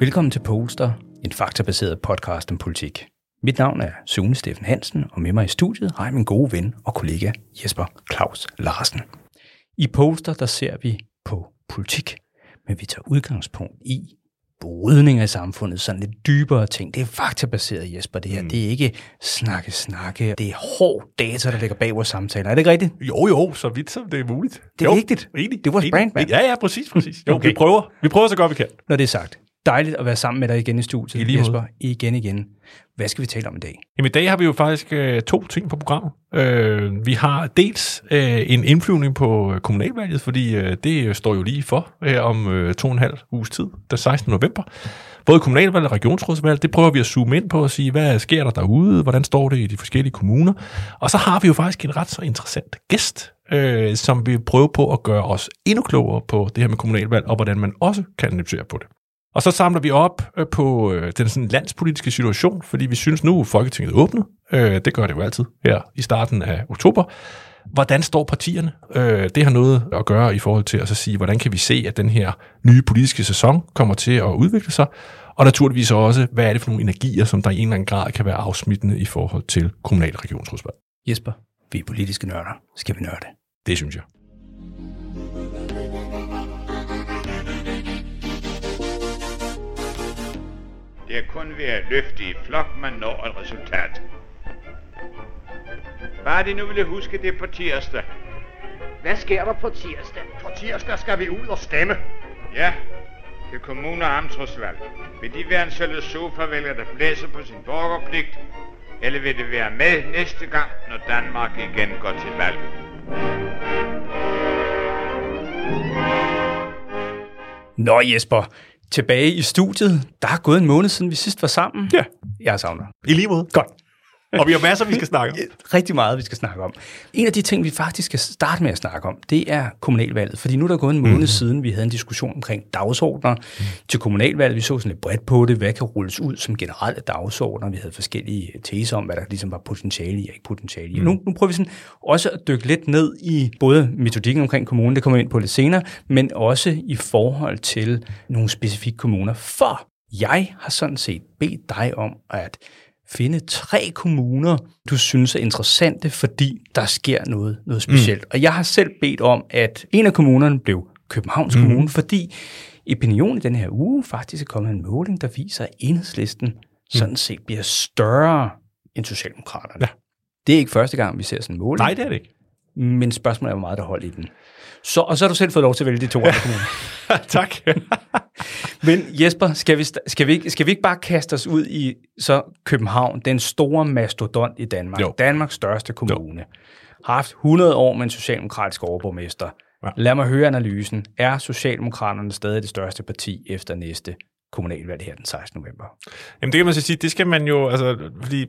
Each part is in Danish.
Velkommen til Polster, en faktabaseret podcast om politik. Mit navn er Sune Steffen Hansen, og med mig i studiet har jeg min gode ven og kollega Jesper Claus Larsen. I Polster der ser vi på politik, men vi tager udgangspunkt i brydninger i samfundet, sådan lidt dybere ting. Det er faktabaseret, Jesper, det her. Mm. Det er ikke snakke, snakke. Det er hård data, der ligger bag vores samtaler. Er det ikke rigtigt? Jo, jo, så vidt som det er muligt. Det er jo, vigtigt. Enig, Det er vores brand, mand. Ja, ja, præcis, præcis. Jo, okay. vi prøver. Vi prøver så godt vi kan. Når det er sagt. Dejligt at være sammen med dig igen i studiet, I lige. Jesper. Igen, igen. Hvad skal vi tale om i dag? Jamen, i dag har vi jo faktisk øh, to ting på programmet. Øh, vi har dels øh, en indflyvning på øh, kommunalvalget, fordi øh, det øh, står jo lige for øh, om øh, to og en halv uges tid, den 16. november. Både kommunalvalg og regionsrådsvalg, det prøver vi at zoome ind på og sige, hvad sker der derude, hvordan står det i de forskellige kommuner. Og så har vi jo faktisk en ret så interessant gæst, øh, som vil prøve på at gøre os endnu klogere på det her med kommunalvalg, og hvordan man også kan analysere på det. Og så samler vi op øh, på øh, den sådan landspolitiske situation, fordi vi synes nu, at Folketinget er åbnet. Øh, det gør det jo altid her i starten af oktober. Hvordan står partierne? Det har noget at gøre i forhold til at så sige, hvordan kan vi se, at den her nye politiske sæson kommer til at udvikle sig? Og naturligvis også, hvad er det for nogle energier, som der i en eller anden grad kan være afsmittende i forhold til kommunal- regionsrådsvalg? Jesper, vi er politiske nørder. Skal vi nørde? Det synes jeg. Det er kun ved at løfte i flok, man når et resultat. Bare de nu ville huske det på tirsdag. Hvad sker der på tirsdag? På tirsdag skal vi ud og stemme. Ja, til kommune- og amtsrådsvalg. Vil de være en filosofervælger, der blæser på sin borgerpligt? Eller vil det være med næste gang, når Danmark igen går til valg? Nå Jesper, tilbage i studiet. Der er gået en måned siden vi sidst var sammen. Ja. Jeg savner. I lige måde. Godt. Og vi har masser, vi skal snakke om. Rigtig meget, vi skal snakke om. En af de ting, vi faktisk skal starte med at snakke om, det er kommunalvalget. Fordi nu er der gået en måned mm. siden, vi havde en diskussion omkring dagsordner mm. til kommunalvalget. Vi så sådan lidt bredt på det, hvad kan rulles ud som generelle dagsordner. Vi havde forskellige teser om, hvad der ligesom var potentiale i og ikke potentiale i. Mm. Nu, nu prøver vi sådan også at dykke lidt ned i både metodikken omkring kommunen, det kommer vi ind på lidt senere, men også i forhold til nogle specifikke kommuner. For jeg har sådan set bedt dig om at finde tre kommuner, du synes er interessante, fordi der sker noget, noget specielt. Mm. Og jeg har selv bedt om, at en af kommunerne blev Københavns mm. Kommune, fordi opinion i den her uge faktisk er kommet en måling, der viser, at enhedslisten mm. sådan set bliver større end Socialdemokraterne. Ja. Det er ikke første gang, vi ser sådan en måling, Nej, det er det ikke. men spørgsmålet er, hvor meget der hold i den. Så, og så har du selv fået lov til at vælge de to andre kommuner. tak. Men Jesper, skal vi, skal, vi ikke, skal vi ikke bare kaste os ud i så København, den store mastodont i Danmark, Jo. Danmarks største kommune, har haft 100 år med en socialdemokratisk overborgmester. Ja. Lad mig høre analysen. Er Socialdemokraterne stadig det største parti efter næste kommunalvalg her den 16. november? Jamen det kan man så sige, det skal man jo, altså, fordi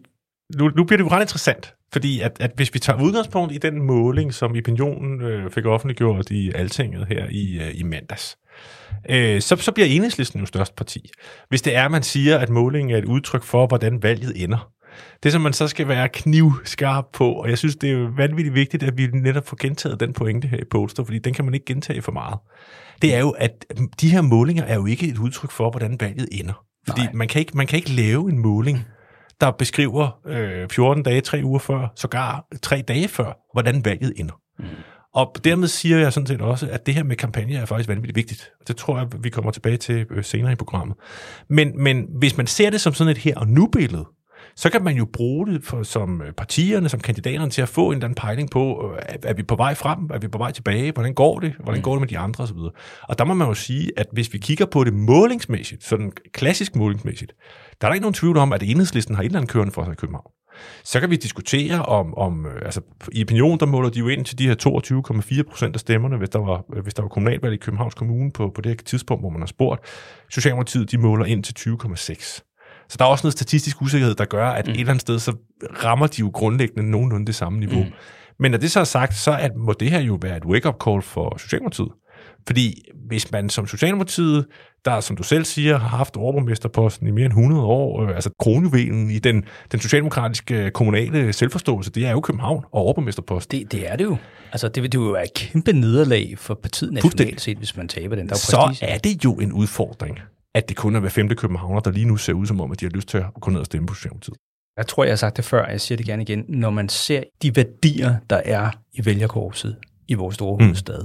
nu, nu bliver det jo ret interessant, fordi at, at hvis vi tager udgangspunkt i den måling, som Opinionen øh, fik offentliggjort i Altinget her i, øh, i mandags, øh, så, så bliver enhedslisten jo størst parti. Hvis det er, man siger, at målingen er et udtryk for, hvordan valget ender. Det, som man så skal være knivskarp på, og jeg synes, det er vanvittigt vigtigt, at vi netop får gentaget den pointe her i Poster, fordi den kan man ikke gentage for meget. Det er jo, at de her målinger er jo ikke et udtryk for, hvordan valget ender. Fordi Nej. man kan, ikke, man kan ikke lave en måling, der beskriver øh, 14 dage, 3 uger før, sågar 3 dage før, hvordan valget ender. Mm. Og dermed siger jeg sådan set også, at det her med kampagne er faktisk vanvittigt vigtigt. Det tror jeg, vi kommer tilbage til øh, senere i programmet. Men, men hvis man ser det som sådan et her og nu-billede, så kan man jo bruge det for, som øh, partierne, som kandidaterne til at få en eller anden pejling på, øh, er, er vi på vej frem, er vi på vej tilbage, hvordan går det, hvordan går det med de andre osv. Og der må man jo sige, at hvis vi kigger på det målingsmæssigt, sådan klassisk målingsmæssigt, der er der ikke nogen tvivl om, at enhedslisten har et eller andet kørende for sig i København. Så kan vi diskutere om, om øh, altså i opinion, der måler de jo ind til de her 22,4 procent af stemmerne, hvis der var, hvis der var kommunalvalg i Københavns Kommune på, på det her tidspunkt, hvor man har spurgt. Socialdemokratiet, de måler ind til 20,6. Så der er også noget statistisk usikkerhed, der gør, at mm. et eller andet sted, så rammer de jo grundlæggende nogenlunde det samme niveau. Mm. Men når det så er sagt, så at, må det her jo være et wake-up call for Socialdemokratiet. Fordi hvis man som Socialdemokratiet, der som du selv siger, har haft overborgmesterposten i mere end 100 år, øh, altså kronjuvelen i den, den socialdemokratiske kommunale selvforståelse, det er jo København og overborgmesterposten. Det, det er det jo. Altså, det vil det jo være et kæmpe nederlag for partiet nationalt set, hvis man taber den. Der er Så prestige. er det jo en udfordring at det kun er hver femte københavner, der lige nu ser ud som om, at de har lyst til at gå ned og stemme på Socialdemokratiet. Jeg tror, jeg har sagt det før, og jeg siger det gerne igen. Når man ser de værdier, der er i vælgerkorpset i vores store Mm. hovedstad,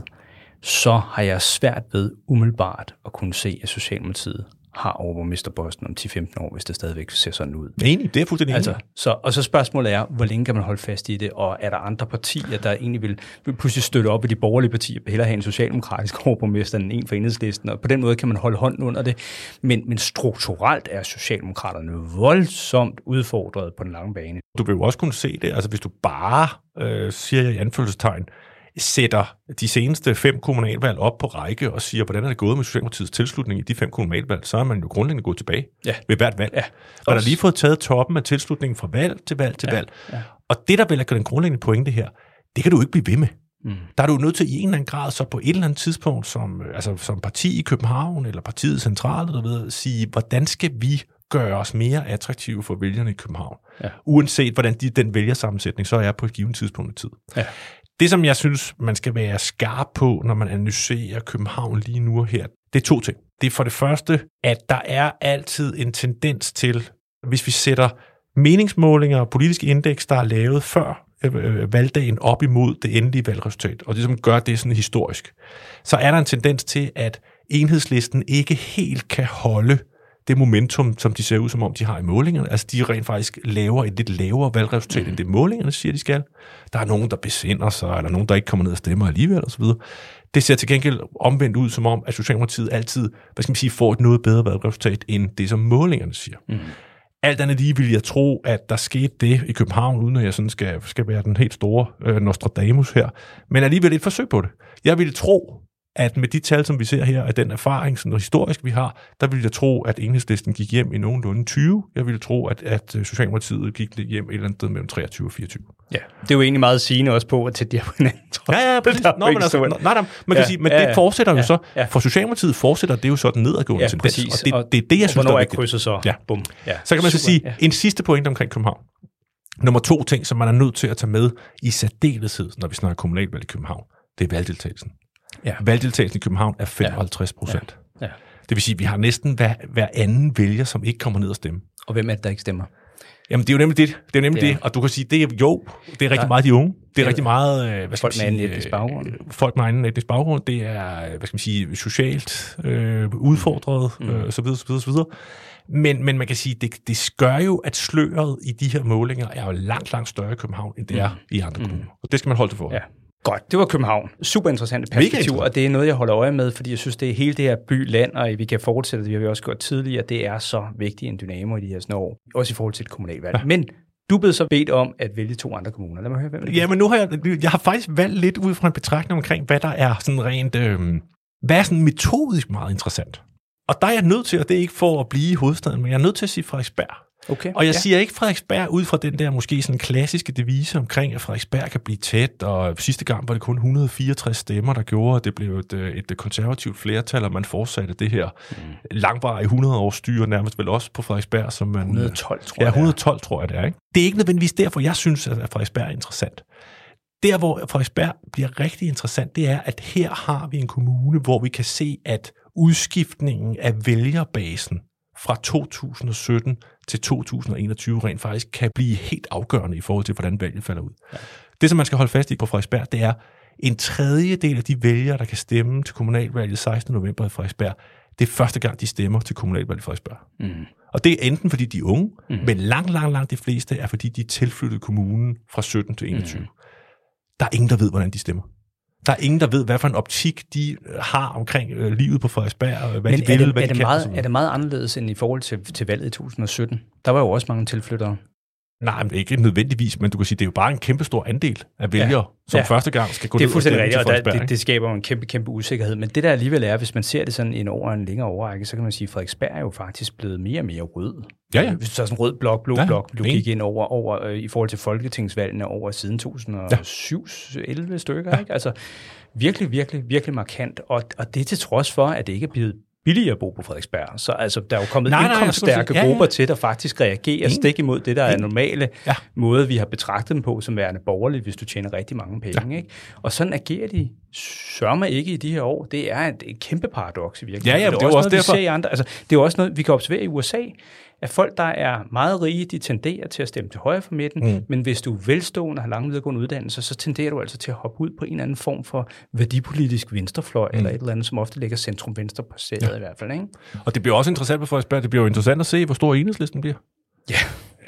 så har jeg svært ved umiddelbart at kunne se, at Socialdemokratiet har overborgmesterposten om 10-15 år, hvis det stadigvæk ser sådan ud. Enig, det er fuldstændig. Altså, så, og så spørgsmålet er, hvor længe kan man holde fast i det, og er der andre partier, der egentlig vil, vil pludselig støtte op i de borgerlige partier, hellere have en socialdemokratisk overborgmester end en for enhedslisten, og på den måde kan man holde hånden under det. Men, men strukturelt er Socialdemokraterne voldsomt udfordret på den lange bane. Du vil jo også kunne se det, altså hvis du bare, øh, siger i anfølgelsestegn, sætter de seneste fem kommunalvalg op på række og siger, hvordan er det gået med Socialdemokratiets tilslutning i de fem kommunalvalg, så er man jo grundlæggende gået tilbage Ja. ved hvert valg. Ja. Og der er lige fået taget toppen af tilslutningen fra valg til valg til ja. valg. Ja. Og det, der vel er den grundlæggende pointe her, det kan du ikke blive ved med. Mm. Der er du nødt til i en eller anden grad, så på et eller andet tidspunkt, som, øh, altså, som parti i København, eller partiet centralt, eller ved, sige, hvordan skal vi gøre os mere attraktive for vælgerne i København? Ja. Uanset hvordan de, den vælgersammensætning så er på et givet tidspunkt i tid. Ja. Det, som jeg synes, man skal være skarp på, når man analyserer København lige nu og her, det er to ting. Det er for det første, at der er altid en tendens til, hvis vi sætter meningsmålinger og politiske indeks, der er lavet før øh, øh valgdagen op imod det endelige valgresultat, og det som gør det sådan historisk, så er der en tendens til, at enhedslisten ikke helt kan holde det momentum, som de ser ud som om, de har i målingerne. Altså, de rent faktisk laver et lidt lavere valgresultat, mm. end det målingerne siger, de skal. Der er nogen, der besinder sig, eller nogen, der ikke kommer ned og stemmer alligevel, osv. Det ser til gengæld omvendt ud, som om, at Socialdemokratiet altid, hvad skal man sige, får et noget bedre valgresultat, end det, som målingerne siger. Mm. Alt andet lige vil jeg tro, at der skete det i København, uden at jeg sådan skal, skal være den helt store øh, Nostradamus her. Men alligevel et forsøg på det. Jeg ville tro, at med de tal, som vi ser her, af den erfaring, sådan historisk vi har, der ville jeg tro, at enhedslisten gik hjem i nogenlunde 20. Jeg ville tro, at, at Socialdemokratiet gik hjem et eller andet sted mellem 23 og 24. Ja, det er jo egentlig meget sigende også på, at de er på hinanden. tror jeg. Ja, ja, præcis. Jo Nå, men altså, så- nå, nej, nej, man kan Ja, sige, men ja, det ja. fortsætter jo Ja, så. ja. For Socialdemokratiet fortsætter det jo så den nedadgående Ja, tendens, præcis. og det, det er det, jeg synes, der er vigtigt. krydset så? Ja. Bum. Ja. Så kan man så Super, sige, ja. en sidste point omkring København. Nummer to ting, som man er nødt til at tage med i særdeleshed, når vi snakker kommunalvalg i København, det er valgdeltagelsen. Ja. Valgdeltagelsen i København er 55 procent. Ja. Det vil sige, at vi har næsten hver, hver anden vælger, som ikke kommer ned og stemme. Og hvem er det, der ikke stemmer? Jamen, det er jo nemlig det. Det er jo nemlig Det er- det. Og du kan sige, det er jo, det er rigtig Ja. meget de unge. Det er Ja. rigtig meget, øh, hvad skal Folk med anden etnisk baggrund. øh, Folk med anden etnisk baggrund. Det er, hvad skal man sige, socialt øh, udfordret, mm. øh, så videre, så videre, så videre. Men, men man kan sige, det, det gør jo, at sløret i de her målinger er jo langt, langt større i København, end det er i andre kommuner. Og det skal man holde til for. Ja. Godt, det var København. Super interessante Mega perspektiv, interessant. og det er noget, jeg holder øje med, fordi jeg synes, det er hele det her by, land, og vi kan fortsætte, det har vi også gjort tidligere, det er så vigtigt en dynamo i de her sådan år, også i forhold til et kommunalvalg. Ja. Men du blev så bedt om at vælge to andre kommuner. Lad mig høre, hvem er det? Ja, men nu har jeg, jeg har faktisk valgt lidt ud fra en betragtning omkring, hvad der er sådan rent, øh, hvad er sådan metodisk meget interessant. Og der er jeg nødt til, og det er ikke for at blive i hovedstaden, men jeg er nødt til at sige Frederiksberg. Okay. Og jeg ja. ja. siger ikke Frederiksberg ud fra den der måske sådan klassiske devise omkring, at Frederiksberg kan blive tæt, og sidste gang var det kun 164 stemmer, der gjorde, at det blev et, øh, et konservativt flertal, og man fortsatte det her mm. langvarige 100 års styre, nærmest vel også på Frederiksberg, som man... 112, tror Ja, jeg. det er. 112 tror jeg det er. Ikke? Det er ikke nødvendigvis derfor, jeg synes, at Frederiksberg er interessant. Der, hvor Frederiksberg bliver rigtig interessant, det er, at her har vi en kommune, hvor vi kan se, at udskiftningen af vælgerbasen fra 2017 til 2021 rent faktisk kan blive helt afgørende i forhold til, hvordan valget falder ud. Ja. Det, som man skal holde fast i på Frederiksberg, det er en tredjedel af de vælgere, der kan stemme til kommunalvalget 16. november i Frederiksberg, det er første gang, de stemmer til kommunalvalget i Frederiksberg. Mm. Og det er enten fordi de er unge, mm. men langt, langt, langt de fleste er fordi de er tilflyttet kommunen fra 17 til 21. Mm. Der er ingen, der ved, hvordan de stemmer. Der er ingen, der ved, hvad for en optik de øh, har omkring øh, livet på Frederiksberg, og hvad Men de er vil, det, hvad er, de det kan. meget, er det meget anderledes end i forhold til, til valget i 2017? Der var jo også mange tilflyttere. Nej, men ikke nødvendigvis, men du kan sige, det er jo bare en kæmpe stor andel af vælgere, ja. som Ja. første gang skal gå Det er ned og stemme rigtigt, til og der, Frederiksberg. det, det skaber jo en kæmpe, kæmpe usikkerhed. Men det der alligevel er, hvis man ser det sådan en over en længere overrække, så kan man sige, at Frederiksberg er jo faktisk blevet mere og mere rød. Ja, ja. Hvis du tager sådan en rød blok, blå Ja, blok, du gik ind over, over øh, i forhold til folketingsvalgene over siden 2007, ja. 11 stykker, ja. ikke? Altså virkelig, virkelig, virkelig markant. Og, og det til trods for, at det ikke er blevet billigere at bo på Frederiksberg. Så altså, der er jo kommet Nej, nej, indkomststærke ja, ja. grupper til, der faktisk reagerer Enig. stik imod det, der er normale Ja. måde, vi har betragtet dem på som værende borgerlige, hvis du tjener rigtig mange penge. Ja. Ikke? Og sådan agerer de sørger mig ikke i de her år, det er et, et kæmpe paradoks i virkeligheden. Ja, ja, det er jo også noget, vi derfor- ser i andre, altså, det er også noget, vi kan observere i USA, at folk, der er meget rige, de tenderer til at stemme til højre for midten, mm. men hvis du er velstående og har lange videregående uddannelser, så tenderer du altså til at hoppe ud på en eller anden form for værdipolitisk venstrefløj, mm. eller et eller andet, som ofte ligger centrum-venstre placeret ja. i hvert fald. Ikke? Og det bliver også interessant på Frederiksberg, det bliver jo interessant at se, hvor stor enhedslisten bliver. Ja.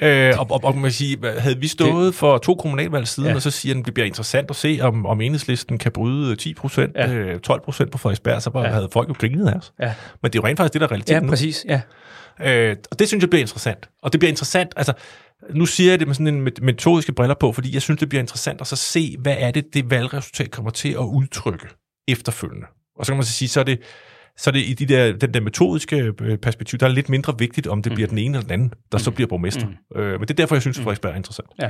Øh, og, og, og man sige, havde vi stået det, for to kommunalvalg siden, ja. Ja. og så siger den, det bliver interessant at se, om, om enhedslisten kan bryde 10 procent, Ja. ja. øh, 12 procent på Frederiksberg, så bare ja. Ja. havde folk jo grinet af os. Ja, Men det er jo rent faktisk det, der er ja realiteten nu. præcis. Ja. Øh, og det synes jeg bliver interessant. Og det bliver interessant, altså, nu siger jeg det med sådan en met- metodiske briller på, fordi jeg synes, det bliver interessant at så se, hvad er det, det valgresultat kommer til at udtrykke efterfølgende. Og så kan man så sige, så er det, så er det i de der, den der metodiske øh, perspektiv, der er lidt mindre vigtigt, om det bliver den ene eller den anden, der så bliver borgmester. Mm. Øh, men det er derfor, jeg synes, at Frederiksberg er interessant. Ja.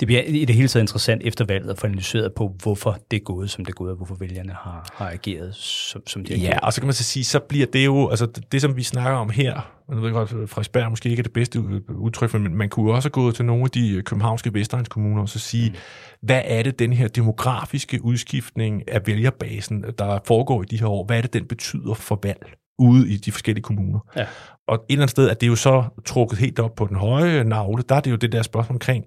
Det bliver i det hele taget interessant efter valget at få analyseret på, hvorfor det er gået, som det er gået, og hvorfor vælgerne har, har ageret, som, som de har Ja, gjort. og så kan man så sige, så bliver det jo, altså det som vi snakker om her, nu ved jeg godt, at Frederiksberg måske ikke er det bedste ud- udtryk, men man kunne også gå til nogle af de københavnske vestegnskommuner og så sige, mm. hvad er det, den her demografiske udskiftning af vælgerbasen, der foregår i de her år, hvad er det, den betyder for valg ude i de forskellige kommuner? Ja. Og et eller andet sted er det jo så trukket helt op på den høje navle, der er det jo det der spørgsmål omkring,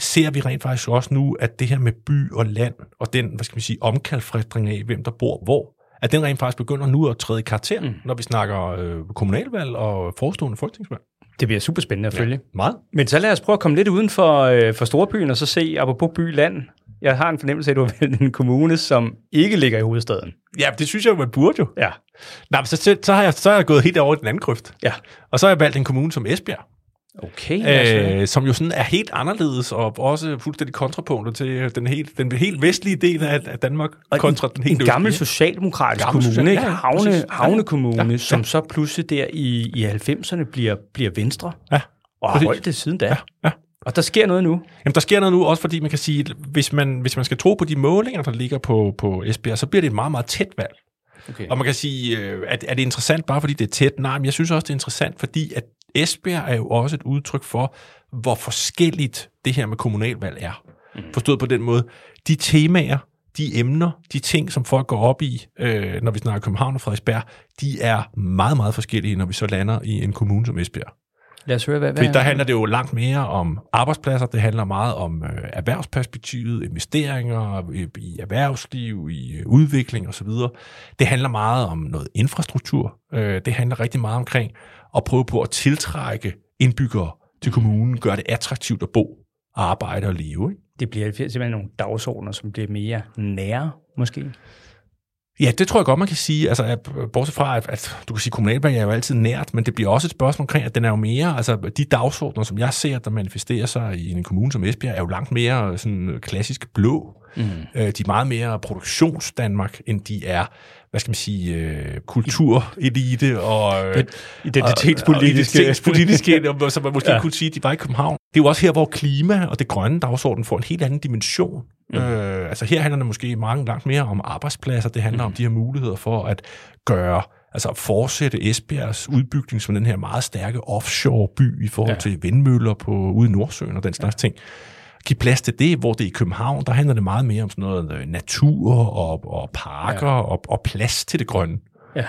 ser vi rent faktisk også nu, at det her med by og land, og den, hvad skal vi sige, omkalfræstring af, hvem der bor hvor, at den rent faktisk begynder nu at træde i karakter, mm. når vi snakker øh, kommunalvalg og forestående folketingsvalg. Det bliver super spændende at følge. Meget. Men så lad os prøve at komme lidt uden for, øh, for storbyen, og så se, apropos by land, jeg har en fornemmelse af, at du har valgt en kommune, som ikke ligger i hovedstaden. Ja, det synes jeg man burde jo. Ja, Nej, men så, så, så, har jeg, så har jeg gået helt over i den anden grøft. ja. Og så har jeg valgt en kommune som Esbjerg, Okay, altså. øh, som jo sådan er helt anderledes, og også fuldstændig kontrapunktet til den helt, den helt vestlige del af, Danmark, Og kontra den helt en gammel østlige. socialdemokratisk Gammel kommune, social- ikke? ja, Havne, præcis. Havnekommune, Ja, ja. som så pludselig der i, i 90'erne bliver, bliver venstre, Ja, og har holdt det siden da. ja, ja. Og der sker noget nu. Jamen, der sker noget nu, også fordi man kan sige, at hvis man, hvis man skal tro på de målinger, der ligger på, på Esbjerg, så bliver det et meget, meget tæt valg. Okay. Og man kan sige, øh, at er det interessant bare fordi det er tæt? Nej, men jeg synes også, det er interessant, fordi at Esbjerg er jo også et udtryk for, hvor forskelligt det her med kommunalvalg er. Mm. Forstået på den måde, de temaer, de emner, de ting, som folk går op i, øh, når vi snakker København og Frederiksberg, de er meget, meget forskellige, når vi så lander i en kommune som Esbjerg. Lad os høre, hvad, Fordi hvad der handler det jo langt mere om arbejdspladser, det handler meget om øh, erhvervsperspektivet, investeringer i, i erhvervsliv, i øh, udvikling osv. Det handler meget om noget infrastruktur. Øh, det handler rigtig meget omkring at prøve på at tiltrække indbyggere til kommunen, gøre det attraktivt at bo, arbejde og leve. Ikke? Det bliver simpelthen nogle dagsordner, som bliver mere nære, måske. Ja, det tror jeg godt, man kan sige. Altså, at, bortset fra, at, at du kan sige, at er jo altid nært, men det bliver også et spørgsmål omkring, at den er jo mere, altså de dagsordner, som jeg ser, der manifesterer sig i en kommune som Esbjerg, er jo langt mere sådan klassisk blå. Mm. Øh, de er meget mere produktionsdanmark, end de er, hvad skal man sige, øh, kulturelite og... Øh, Identitetspolitiske. og identitetspolitiske, som man måske Ja. kunne sige, de var i København. Det er jo også her, hvor klima og det grønne dagsorden får en helt anden dimension. Mm. Øh, altså her handler det måske mange langt mere om arbejdspladser. Det handler mm. om de her muligheder for at gøre, altså at fortsætte Esbjergs udbygning som den her meget stærke offshore by i forhold ja. til vindmøller på, ude i Nordsøen og den slags ja. ting. Give plads til det, hvor det er i København, der handler det meget mere om sådan noget øh, natur og, og parker ja. og, og plads til det grønne. Ja.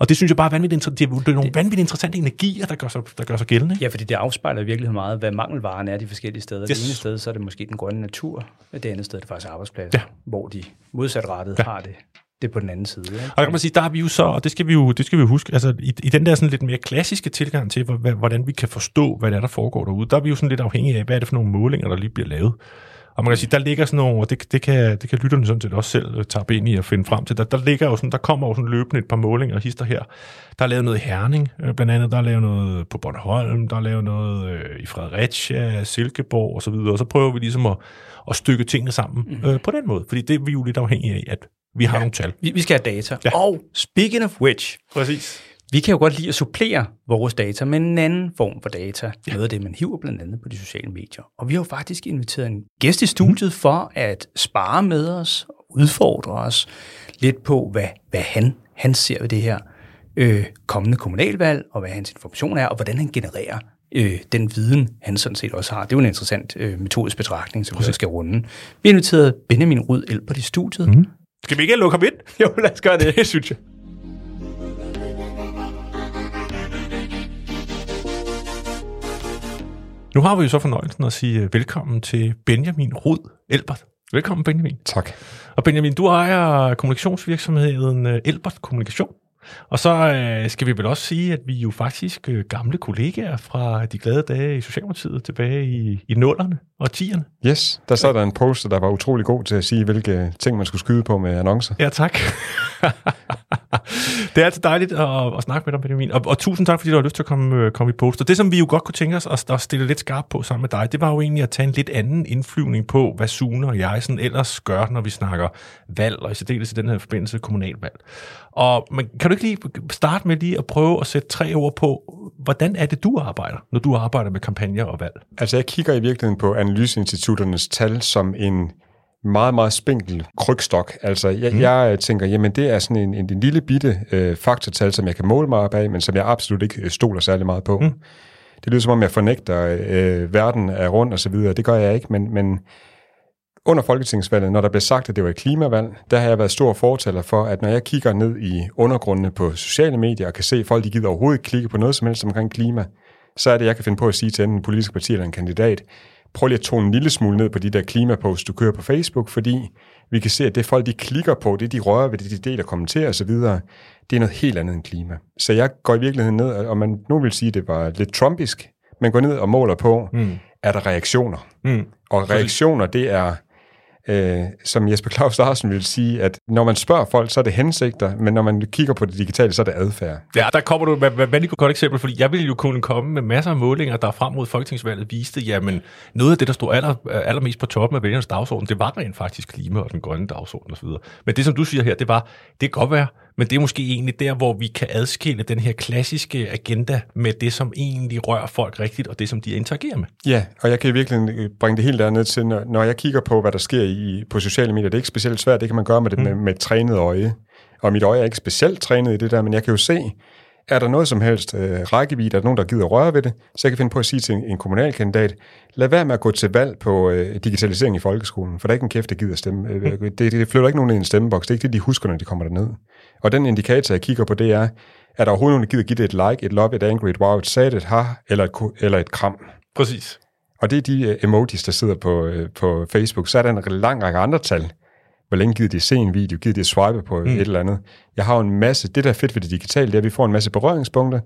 Og det synes jeg bare er vanvittigt, det er, det er nogle vanvittigt interessante energier, der gør sig, der gør sig gældende. Ja, fordi det afspejler i virkeligheden meget, hvad mangelvaren er de forskellige steder. Yes. Det ene sted, så er det måske den grønne natur, og det andet sted er det faktisk arbejdspladser, ja. hvor de modsatrettet ja. har det, det på den anden side. Ikke? Og der kan man sige, der er vi jo så, og det skal vi jo, det skal vi jo huske, altså i, i den der sådan lidt mere klassiske tilgang til, hvor- hvor- hvordan vi kan forstå, hvad der er, der foregår derude, der er vi jo sådan lidt afhængige af, hvad er det for nogle målinger, der lige bliver lavet. Og man kan sige, der ligger sådan nogle, og det, det, kan, det kan lytterne sådan set også selv øh, tabe ind i og finde frem til, der, der ligger jo sådan, der kommer jo sådan løbende et par målinger og hister her. Der er lavet noget i Herning, øh, blandt andet, der er lavet noget på Bornholm, der er lavet noget øh, i Fredericia, Silkeborg og så videre, og så prøver vi ligesom at, at stykke tingene sammen mm. øh, på den måde, fordi det er vi jo lidt afhængige af, at vi har ja. nogle tal. Vi, vi skal have data. Ja. Og speaking of which, Præcis. vi kan jo godt lide at supplere vores data med en anden form for data. Ja. Noget af det, man hiver blandt andet på de sociale medier. Og vi har jo faktisk inviteret en gæst i studiet mm. for at spare med os og udfordre os lidt på, hvad, hvad han, han ser ved det her øh, kommende kommunalvalg, og hvad hans information er, og hvordan han genererer øh, den viden, han sådan set også har. Det er jo en interessant øh, metodisk betragtning, som vi så skal runde. Vi har inviteret Benjamin Rud Elbert i studiet. Mm. Skal vi ikke lukke ham ind? Jo, lad os gøre det. Det synes jeg. Nu har vi jo så fornøjelsen at sige øh, velkommen til Benjamin Rud Elbert. Velkommen, Benjamin. Tak. Og Benjamin, du ejer kommunikationsvirksomheden øh, Elbert Kommunikation. Og så øh, skal vi vel også sige, at vi er jo faktisk øh, gamle kollegaer fra de glade dage i Socialdemokratiet tilbage i, i nullerne og tierne. Yes, der sad der en poster, der var utrolig god til at sige, hvilke ting man skulle skyde på med annoncer. Ja, tak. det er altid dejligt at, at snakke med dig, Benjamin. Og, og tusind tak, fordi du har lyst til at komme, øh, komme i post. Og det, som vi jo godt kunne tænke os at, at stille lidt skarpt på sammen med dig, det var jo egentlig at tage en lidt anden indflyvning på, hvad Sune og jeg sådan ellers gør, når vi snakker valg, og i særdeles i den her forbindelse kommunalvalg. Og men kan du ikke lige starte med lige at prøve at sætte tre ord på, hvordan er det, du arbejder, når du arbejder med kampagner og valg? Altså jeg kigger i virkeligheden på analyseinstitutternes tal som en meget, meget spinkel krygstok. Altså jeg, mm. jeg tænker, jamen det er sådan en, en, en lille bitte øh, faktortal, som jeg kan måle mig op af, men som jeg absolut ikke øh, stoler særlig meget på. Mm. Det lyder som om, jeg fornægter øh, verden er rundt og så videre. Det gør jeg ikke, men, men under folketingsvalget, når der blev sagt, at det var et klimavalg, der har jeg været stor fortaler for, at når jeg kigger ned i undergrundene på sociale medier og kan se, at folk de gider overhovedet ikke klikke på noget som helst omkring klima, så er det, jeg kan finde på at sige til en politisk parti eller en kandidat, prøv lige at tone en lille smule ned på de der klimaposts, du kører på Facebook, fordi vi kan se, at det folk, de klikker på, det de rører ved, det de deler, kommenterer osv., det er noget helt andet end klima. Så jeg går i virkeligheden ned, og man nu vil sige, at det var lidt trumpisk, men går ned og måler på, mm. er der reaktioner? Mm. Og reaktioner, det er øh, som Jesper Claus Larsen vil sige, at når man spørger folk, så er det hensigter, men når man kigger på det digitale, så er det adfærd. Ja, der kommer du med et godt eksempel, fordi jeg ville jo kunne komme med masser af målinger, der frem mod folketingsvalget viste, jamen noget af det, der stod aller, øh, allermest på toppen af vælgernes dagsorden, det var rent faktisk klima og den grønne dagsorden osv. Men det, som du siger her, det var, det kan godt være, men det er måske egentlig der, hvor vi kan adskille den her klassiske agenda med det, som egentlig rører folk rigtigt, og det, som de interagerer med. Ja, og jeg kan virkelig bringe det helt derned til, når, når jeg kigger på, hvad der sker i, på sociale medier. Det er ikke specielt svært, det kan man gøre med det mm. med, med et trænet øje. Og mit øje er ikke specielt trænet i det der, men jeg kan jo se, er der noget som helst øh, rækkevidde, er der nogen, der gider røre ved det, så jeg kan finde på at sige til en, en kommunalkandidat, lad være med at gå til valg på øh, digitalisering i folkeskolen, for der er ikke en kæft, der gider stemme. Øh, mm. det, det flytter ikke nogen ind i en stemmeboks, det er ikke det, de husker, når de kommer derned. Og den indikator, jeg kigger på, det er, er der overhovedet nogen, der gider give det et like, et love, et angry, et wow, et sad, et ha, eller et, eller et kram. Præcis. Og det er de uh, emojis, der sidder på, på Facebook. Så er der en lang række andre tal. Hvor længe gider de se en video? Gider de swipe på mm. et eller andet? Jeg har jo en masse, det der er fedt ved det digitale, det er, at vi får en masse berøringspunkter.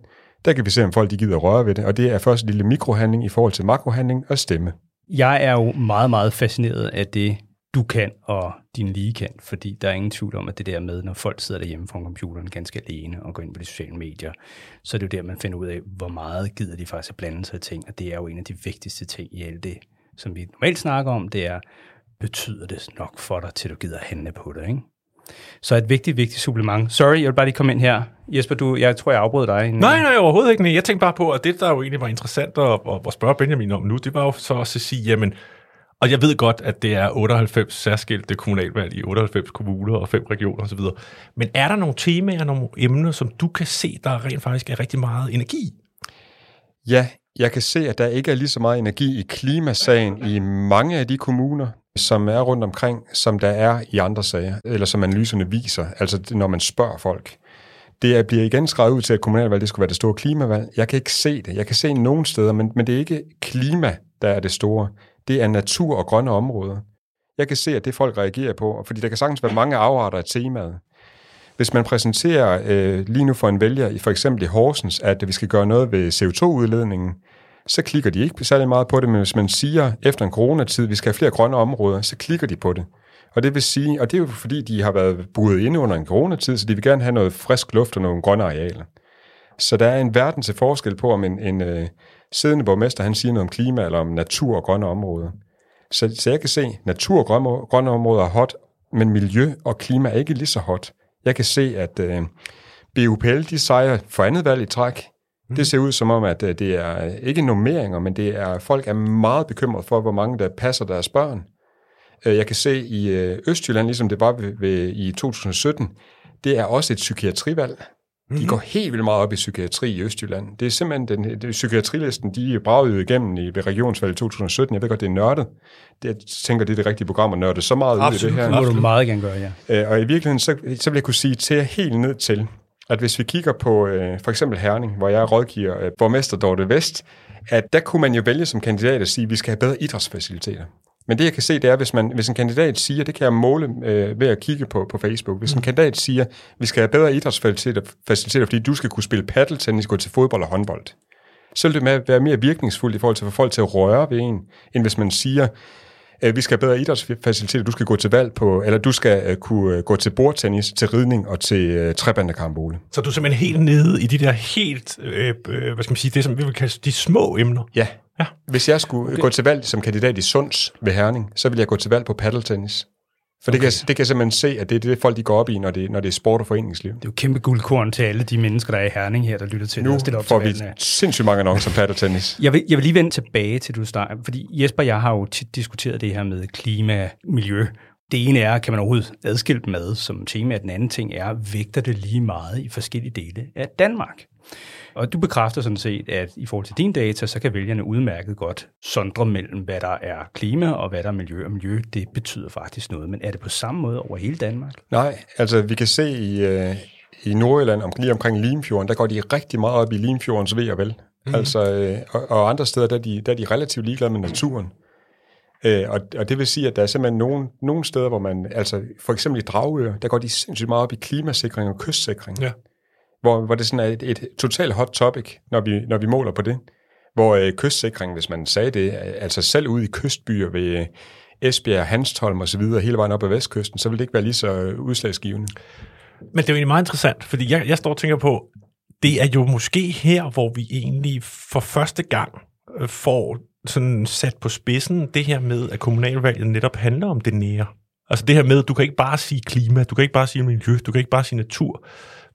Der kan vi se, om folk de gider røre ved det. Og det er først en lille mikrohandling i forhold til makrohandling og stemme. Jeg er jo meget, meget fascineret af det, du kan, og din lige kan, fordi der er ingen tvivl om, at det der med, når folk sidder derhjemme foran computeren ganske alene og går ind på de sociale medier, så er det jo der, man finder ud af, hvor meget gider de faktisk at blande sig i ting, og det er jo en af de vigtigste ting i alt det, som vi normalt snakker om, det er, betyder det nok for dig, til du gider handle på det, ikke? Så et vigtigt, vigtigt supplement. Sorry, jeg vil bare lige komme ind her. Jesper, du, jeg tror, jeg afbrød dig. Nej, nej, overhovedet ikke. Jeg tænkte bare på, at det, der jo egentlig var interessant at, at spørge Benjamin om nu, det var jo så også at sige, jamen, og jeg ved godt, at det er 98 særskilte kommunalvalg i 98 kommuner og fem regioner osv. Men er der nogle temaer, nogle emner, som du kan se, der rent faktisk er rigtig meget energi Ja, jeg kan se, at der ikke er lige så meget energi i klimasagen i mange af de kommuner, som er rundt omkring, som der er i andre sager, eller som analyserne viser, altså når man spørger folk. Det bliver igen skrevet ud til, at kommunalvalg det skulle være det store klimavalg. Jeg kan ikke se det. Jeg kan se nogle steder, men, men det er ikke klima, der er det store det er natur og grønne områder. Jeg kan se, at det folk reagerer på, fordi der kan sagtens være mange afarter af temaet. Hvis man præsenterer øh, lige nu for en vælger, for eksempel i Horsens, at vi skal gøre noget ved CO2-udledningen, så klikker de ikke særlig meget på det, men hvis man siger efter en coronatid, at vi skal have flere grønne områder, så klikker de på det. Og det vil sige, og det er jo fordi, de har været budet inde under en coronatid, så de vil gerne have noget frisk luft og nogle grønne arealer. Så der er en verden til forskel på, om en, en, øh, siddende borgmester, han siger noget om klima eller om natur og grønne områder. Så, så jeg kan se, at natur og grønne, grønne områder er hot, men miljø og klima er ikke lige så hot. Jeg kan se, at øh, BUPL, de sejrer for andet valg i træk. Mm. Det ser ud som om, at øh, det er ikke nummeringer, men det er folk er meget bekymret for, hvor mange der passer deres børn. Øh, jeg kan se i øh, Østjylland, ligesom det var ved, ved, i 2017, det er også et psykiatrivalg. De går helt vildt meget op i psykiatri i Østjylland. Det er simpelthen, den, den psykiatrilisten, de bragede jo igennem i, ved regionsvalget 2017. Jeg ved godt, det er nørdet. Det, jeg tænker, det er det rigtige program at nørde så meget ud i det her. Det må du meget gerne gøre, ja. Øh, og i virkeligheden, så, så vil jeg kunne sige til helt ned til, at hvis vi kigger på øh, for eksempel Herning, hvor jeg rådgiver øh, borgmester Dorte Vest, at der kunne man jo vælge som kandidat at sige, at vi skal have bedre idrætsfaciliteter. Men det jeg kan se, det er, hvis, man, hvis en kandidat siger, det kan jeg måle øh, ved at kigge på, på Facebook, hvis en kandidat siger, vi skal have bedre idrætsfaciliteter, faciliteter, fordi du skal kunne spille paddeltennis, gå til fodbold og håndbold, så vil det være mere virkningsfuldt i forhold til at få folk til at røre ved en, end hvis man siger, vi skal have bedre idrætsfaciliteter, du skal gå til valg på, eller du skal uh, kunne gå til bordtennis, til ridning og til trebandekarambole. Så du er simpelthen helt nede i de der helt, øh, øh, hvad skal man sige, det som vi vil kalde de små emner. Ja. Ja. Hvis jeg skulle okay. gå til valg som kandidat i Sunds ved Herning, så vil jeg gå til valg på paddeltennis. For okay. det, kan, det kan jeg simpelthen se, at det er det, folk de går op i, når det, når det er sport og foreningsliv. Det er jo kæmpe guldkorn til alle de mennesker, der er i Herning her, der lytter til Nu det. og op får vi valgene. sindssygt mange annoncer om paddeltennis. Jeg vil, jeg vil lige vende tilbage til, du starter, fordi Jesper og jeg har jo tit diskuteret det her med klima, miljø. Det ene er, kan man overhovedet adskille dem ad som tema, den anden ting er, vægter det lige meget i forskellige dele af Danmark? Og du bekræfter sådan set, at i forhold til dine data, så kan vælgerne udmærket godt sondre mellem, hvad der er klima og hvad der er miljø. Og miljø, det betyder faktisk noget. Men er det på samme måde over hele Danmark? Nej, altså vi kan se i, øh, i Nordjylland, om, lige omkring Limfjorden, der går de rigtig meget op i Limfjordens ved og vel. Mm. Altså, øh, og, og andre steder, der er, de, der er de relativt ligeglade med naturen. Øh, og, og det vil sige, at der er simpelthen nogle, nogle steder, hvor man, altså for eksempel i Dragør, der går de sindssygt meget op i klimasikring og kystsikring. Ja. Hvor, hvor det sådan er et, et totalt hot topic, når vi, når vi måler på det. Hvor øh, kystsikring, hvis man sagde det, øh, altså selv ude i kystbyer ved øh, Esbjerg, Hanstholm og så videre, hele vejen op ad vestkysten, så vil det ikke være lige så øh, udslagsgivende. Men det er jo egentlig meget interessant, fordi jeg, jeg står og tænker på, det er jo måske her, hvor vi egentlig for første gang øh, får sådan sat på spidsen det her med, at kommunalvalget netop handler om det nære. Altså det her med, du kan ikke bare sige klima, du kan ikke bare sige miljø, du kan ikke bare sige natur.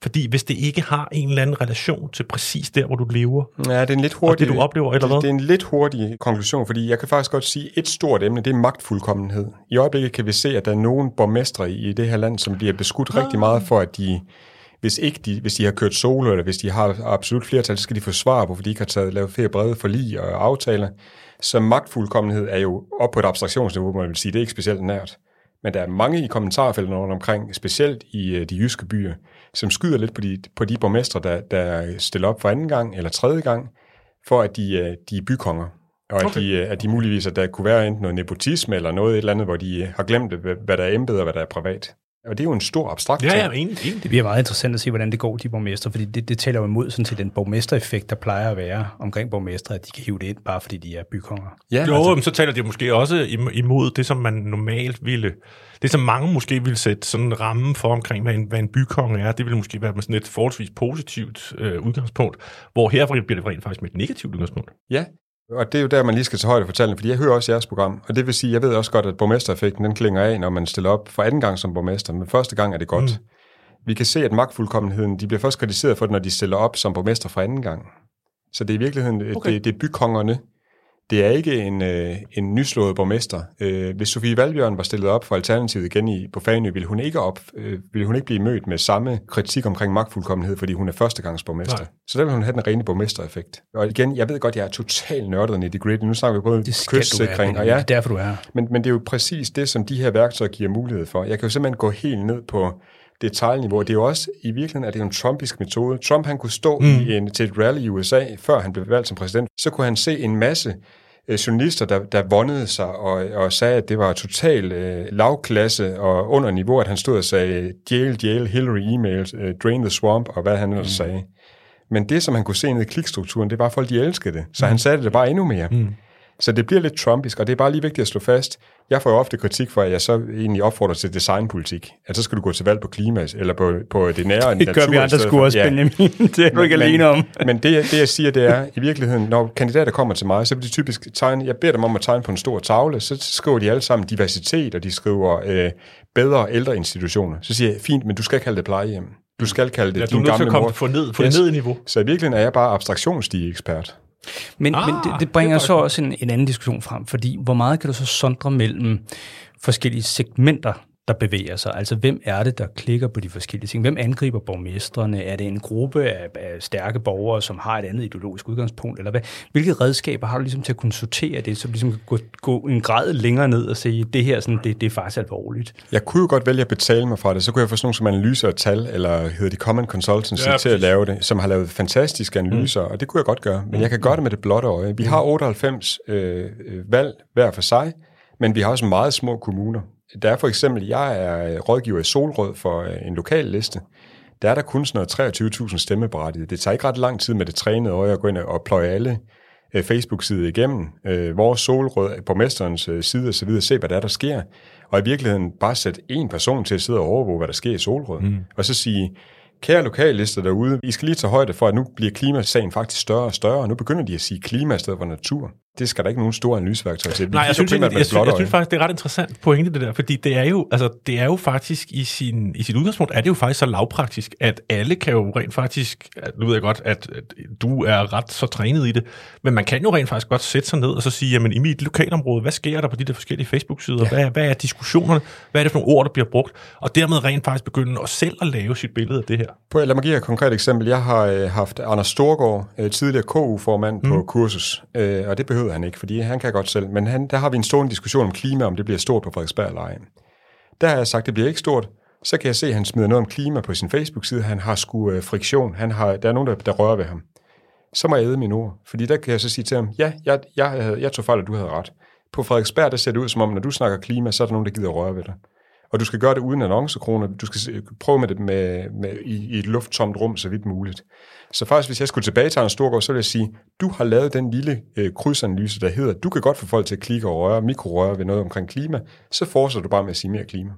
Fordi hvis det ikke har en eller anden relation til præcis der, hvor du lever, Ja, det er en lidt og hurtig, det du oplever, eller det, det hvad? er en lidt hurtig konklusion, fordi jeg kan faktisk godt sige, et stort emne, det er magtfuldkommenhed. I øjeblikket kan vi se, at der er nogle borgmestre i det her land, som bliver beskudt Ah. rigtig meget for, at de, hvis, ikke de, hvis de har kørt solo, eller hvis de har absolut flertal, så skal de få svar på, fordi de ikke har taget, lavet flere brede forlig og aftaler. Så magtfuldkommenhed er jo op på et abstraktionsniveau, man vil sige, det er ikke specielt nært. Men der er mange i kommentarfelterne rundt omkring, specielt i øh, de jyske byer, som skyder lidt på de, på de borgmestre, der, der stiller op for anden gang eller tredje gang, for at de, øh, de er bykonger. Og at, Okay. de, øh, at de muligvis, at der kunne være enten noget nepotisme eller noget et eller andet, hvor de har glemt, hvad der er embede og hvad der er privat. Og det er jo en stor abstrakt Ja, ting. ja, egentlig. egentlig. Det bliver meget interessant at se, hvordan det går de borgmestre, fordi det, det taler jo imod sådan til den borgmestereffekt, der plejer at være omkring borgmestre, at de kan hive det ind, bare fordi de er bykonger. Ja, Jo, altså, men så taler det måske også im- imod det, som man normalt ville... Det, som mange måske ville sætte sådan en ramme for omkring, hvad en, hvad en bykonge er, det ville måske være med sådan et forholdsvis positivt øh, udgangspunkt, hvor herfra bliver det rent faktisk med et negativt udgangspunkt. Ja, og det er jo der, man lige skal tage højde for tallene, fordi jeg hører også jeres program, og det vil sige, jeg ved også godt, at borgmestereffekten, den klinger af, når man stiller op for anden gang som borgmester, men første gang er det godt. Mm. Vi kan se, at magtfuldkommenheden, de bliver først kritiseret for det, når de stiller op som borgmester for anden gang. Så det er i virkeligheden, okay. Det, det er bykongerne. Det er ikke en, øh, en nyslået borgmester. Øh, hvis Sofie Valbjørn var stillet op for Alternativet igen i, på Fanø, ville hun, ikke op, øh, ville hun ikke blive mødt med samme kritik omkring magtfuldkommenhed, fordi hun er førstegangsborgmester. Nej. Så der vil hun have den rene borgmestereffekt. Og igen, jeg ved godt, jeg er totalt nørdet ned i gritty. Nu snakker vi både kystsikring, og ja, det er derfor, du er men, men det er jo præcis det, som de her værktøjer giver mulighed for. Jeg kan jo simpelthen gå helt ned på detaljniveau. Det er jo også, i virkeligheden er det jo en trumpisk metode. Trump, han kunne stå mm. i en, til et rally i USA, før han blev valgt som præsident. Så kunne han se en masse øh, journalister, der, der vondede sig og, og sagde, at det var total øh, lavklasse og under niveau, at han stod og sagde, jail, jail, Hillary emails, øh, drain the swamp, og hvad han ellers mm. sagde. Men det, som han kunne se ned i klikstrukturen, det var, at folk de elskede det. Så mm. han sagde det bare endnu mere. Mm. Så det bliver lidt trumpisk, og det er bare lige vigtigt at slå fast. Jeg får jo ofte kritik for, at jeg så egentlig opfordrer til designpolitik. At så skal du gå til valg på klima, eller på, på det nære Det gør vi andre sgu også, Benjamin. Det er du ikke alene om. men det, det, jeg siger, det er, i virkeligheden, når kandidater kommer til mig, så vil de typisk tegne, jeg beder dem om at tegne på en stor tavle, så skriver de alle sammen diversitet, og de skriver øh, bedre ældreinstitutioner. Så siger jeg, fint, men du skal ikke kalde det plejehjem. Du skal kalde det Ja, du er din nødt til gamle at komme mor. få ned, få Yes. ned i niveau. Så i virkeligheden er jeg bare abstraktionsstige-ekspert. Men, Ah, men det, det det bringer er så også en, en anden diskussion frem, fordi hvor meget kan du så sondre mellem forskellige segmenter der bevæger sig? Altså, hvem er det, der klikker på de forskellige ting? Hvem angriber borgmestrene? Er det en gruppe af, af stærke borgere, som har et andet ideologisk udgangspunkt? Eller hvad? Hvilke redskaber har du ligesom til at kunne sortere det, så du ligesom kan gå, gå en grad længere ned og sige, det her sådan, det, det er faktisk alvorligt? Jeg kunne jo godt vælge at betale mig fra det, så kunne jeg få sådan nogle som analyser og tal, eller hedder de Common Consultancy, Ja, til at lave det, som har lavet fantastiske analyser, mm. og det kunne jeg godt gøre. Men jeg kan gøre det med det blotte øje. Vi har 98 øh, øh, valg hver for sig, men vi har også meget små kommuner. Der er for eksempel, jeg er øh, rådgiver i Solrød for øh, en lokal liste. Der er der kun sådan noget 23.000 stemmeberettigede. Det tager ikke ret lang tid med det trænede øje at gå ind og pløje alle øh, Facebook-side igennem, øh, vores Solrød, borgmesterens øh, side og så videre, se hvad der er, der sker. Og i virkeligheden bare sætte en person til at sidde og overvåge, hvad der sker i Solrød. Mm. Og så sige, kære lokallister derude, I skal lige tage højde for, at nu bliver klimasagen faktisk større og større, og nu begynder de at sige klima i stedet for natur. Det skal der ikke nogen store analyseværktøjer til. Nej, jeg synes, primært jeg, jeg, det blotte jeg synes faktisk, det er ret interessant pointe, det der, fordi det er jo, altså, det er jo faktisk i, sin, i sit udgangspunkt, er det jo faktisk så lavpraktisk, at alle kan jo rent faktisk, nu ved jeg godt, at, at du er ret så trænet i det, men man kan jo rent faktisk godt sætte sig ned og så sige, jamen i mit lokalområde, hvad sker der på de der forskellige Facebook-sider, ja. hvad, hvad er diskussionerne, hvad er det for nogle ord, der bliver brugt, og dermed rent faktisk begynde at selv at lave sit billede af det her. På, lad mig give jer et konkret eksempel. Jeg har øh, haft Anders Storgård, øh, tidligere KU-formand mm. på kursus, øh, og det behøvede han ikke, fordi han kan godt selv. Men han, der har vi en stor diskussion om klima, om det bliver stort på Frederiksberg eller ej. Der har jeg sagt, at det bliver ikke stort. Så kan jeg se, at han smider noget om klima på sin Facebook-side. Han har sgu øh, friktion. Han har, der er nogen, der, der rører ved ham. Så må jeg æde mine ord. Fordi der kan jeg så sige til ham, ja, jeg, jeg, jeg, jeg tog fejl, at du havde ret. På Frederiksberg, der ser det ud som om, når du snakker klima, så er der nogen, der gider at røre ved dig. Og du skal gøre det uden annoncekroner. Du skal prøve med det med, med, i, i et lufttomt rum, så vidt muligt. Så faktisk, hvis jeg skulle tilbage til Anders Storgård, så vil jeg sige, du har lavet den lille øh, krydsanalyse, der hedder, du kan godt få folk til at klikke og røre, mikrorøre ved noget omkring klima, så fortsætter du bare med at sige mere klima.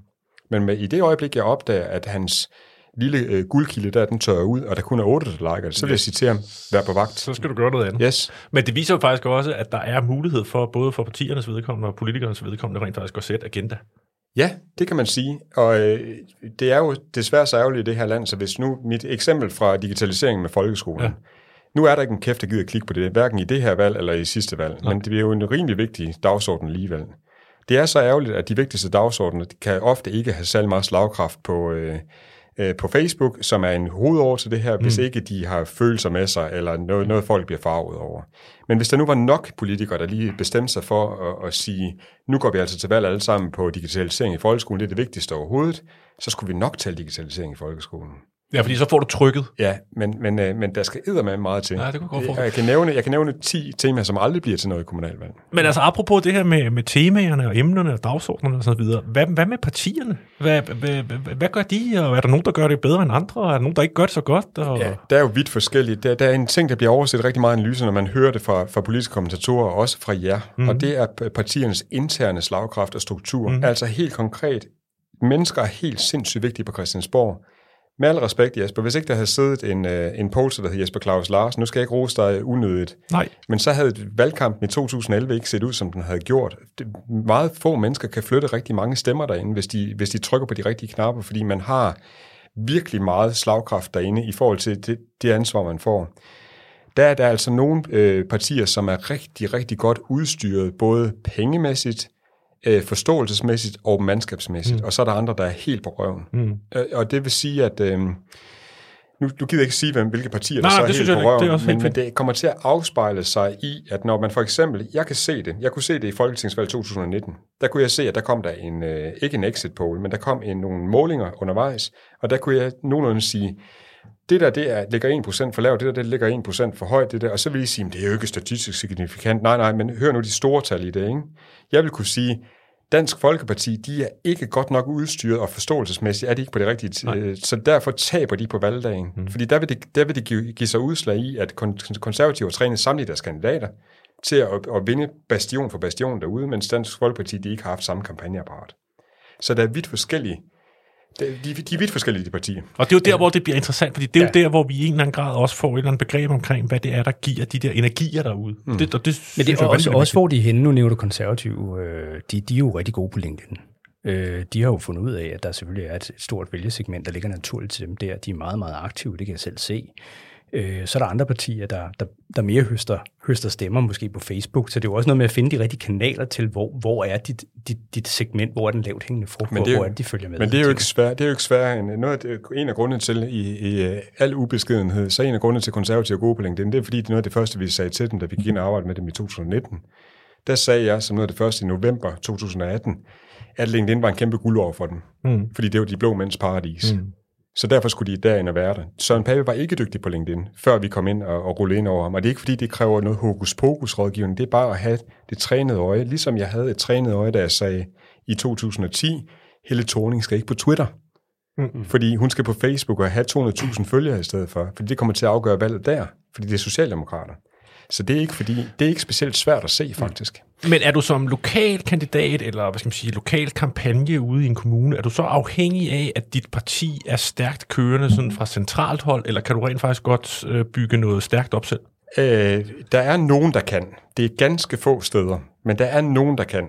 Men med, i det øjeblik, jeg opdager, at hans lille øh, guldkilde der, den tørrer ud, og der kun er otte, der liker det, så vil jeg sige til ham, vær på vagt. Så skal du gøre noget andet. Yes. Men det viser jo faktisk også, at der er mulighed for, både for partiernes vedkommende og politikernes vedkommende, rent faktisk at sætte agenda. Ja, det kan man sige. Og øh, det er jo desværre så ærgerligt i det her land, så hvis nu mit eksempel fra digitaliseringen med folkeskolen, ja. nu er der ikke en kæft, der gider klikke på det, hverken i det her valg eller i sidste valg, Nej. men det er jo en rimelig vigtig dagsorden alligevel. Det er så ærgerligt, at de vigtigste dagsordner kan ofte ikke have særlig meget slagkraft på, øh, øh, på Facebook, som er en hovedår til det her, mm. hvis ikke de har følelser med sig, eller noget, noget folk bliver farvet over. Men hvis der nu var nok politikere, der lige bestemte sig for at, at sige, nu går vi altså til valg alle sammen på digitalisering i folkeskolen, det er det vigtigste overhovedet, så skulle vi nok tale digitalisering i folkeskolen. Ja, fordi så får du trykket. Ja, men, men, øh, men der skal med meget til. Ja, det kunne jeg godt forestille jeg, kan nævne, jeg kan nævne 10 temaer, som aldrig bliver til noget i kommunalvalg. Men altså apropos det her med, med temaerne og emnerne og dagsordnerne og så videre, hvad, hvad med partierne? Hvad, hvad, hvad, hvad gør de, og er der nogen, der gør det bedre end andre, og er der nogen, der ikke gør det så godt? Og... Ja, der er jo vidt forskelligt. Der, der er en ting, der bliver overset rigtig meget i analyser, når man hører det fra, fra politiske kommentatorer, og også fra jer, mm. og det er partiernes interne slagkraft og struktur. Mm. Altså helt konkret, mennesker er helt sindssygt vigtige på Christiansborg. Med al respekt, Jesper, hvis ikke der havde siddet en, øh, en polser, der hedder Jesper Claus Larsen, nu skal jeg ikke rose dig unødigt, Nej. men så havde valgkampen i 2011 ikke set ud, som den havde gjort. Det, meget få mennesker kan flytte rigtig mange stemmer derinde, hvis de, hvis de trykker på de rigtige knapper, fordi man har virkelig meget slagkraft derinde i forhold til det, det ansvar, man får. Der er der altså nogle øh, partier, som er rigtig, rigtig godt udstyret, både pengemæssigt, øh, forståelsesmæssigt og mandskabsmæssigt, mm. og så er der andre, der er helt på røven. Mm. Øh, og det vil sige, at... Øh, nu, du gider ikke sige, hvem, hvilke partier, der Nej, så er det helt synes på jeg ikke. Det er røven, også men, helt men det kommer til at afspejle sig i, at når man for eksempel, jeg kan se det, jeg kunne se det i Folketingsvalg 2019, der kunne jeg se, at der kom der en, øh, ikke en exit poll, men der kom en, nogle målinger undervejs, og der kunne jeg nogenlunde sige, det der, det er, ligger 1% for lavt, det der, det ligger 1% for højt, det der, og så vil I sige, det er jo ikke statistisk signifikant. Nej, nej, men hør nu de store tal i det, ikke? Jeg vil kunne sige, Dansk Folkeparti, de er ikke godt nok udstyret, og forståelsesmæssigt er de ikke på det rigtige, øh, så derfor taber de på valgdagen. Mm. Fordi der vil, det, der vil det give, give sig udslag i, at kon- konservative har trænet samtlige deres kandidater til at, at vinde bastion for bastion derude, mens Dansk Folkeparti, de ikke har haft samme kampagneapparat. Så der er vidt forskellige, de, de, de er vidt forskellige, de partier. Og det er jo der, hvor det bliver interessant, fordi det er jo der, hvor vi i en eller anden grad også får et eller andet begreb omkring, hvad det er, der giver de der energier derude. Mm. Det, og det Men det er også, også hvor de er henne, nu nævner du konservative, øh, de, de er jo rigtig gode på LinkedIn. Øh, de har jo fundet ud af, at der selvfølgelig er et stort vælgesegment, der ligger naturligt til dem der. De er meget, meget aktive, det kan jeg selv se. Øh, så er der andre partier, der, der, der mere høster, høster stemmer, måske på Facebook. Så det er jo også noget med at finde de rigtige kanaler til, hvor, hvor er dit, dit, dit segment, hvor er den lavt hængende frugt, Men hvor, det er hvor er det, de følger med. Men det er jo ikke svært, det er jo ikke svært noget af en af grundene til, i, i øh, al ubeskedenhed, så en af grundene til konservative gode på LinkedIn, det er fordi, det er noget af det første, vi sagde til dem, da vi gik ind og arbejdede med dem i 2019. Der sagde jeg, som noget af det første i november 2018, at LinkedIn var en kæmpe guldår for dem. Mm. Fordi det var de blå mænds paradis. Mm. Så derfor skulle de derind og være der. Søren Pape var ikke dygtig på LinkedIn, før vi kom ind og, og rullede ind over ham. Og det er ikke fordi, det kræver noget hokus pokus rådgivning. Det er bare at have det trænede øje. Ligesom jeg havde et trænet øje, da jeg sagde i 2010, Helle Thorning skal ikke på Twitter. Mm. Fordi hun skal på Facebook og have 200.000 følgere i stedet for. Fordi det kommer til at afgøre valget der. Fordi det er socialdemokrater. Så det er ikke fordi, det er ikke specielt svært at se, faktisk. Men er du som lokal kandidat, eller hvad skal man sige, lokal kampagne ude i en kommune, er du så afhængig af, at dit parti er stærkt kørende sådan fra centralt hold, eller kan du rent faktisk godt øh, bygge noget stærkt op selv? Øh, der er nogen, der kan. Det er ganske få steder, men der er nogen, der kan.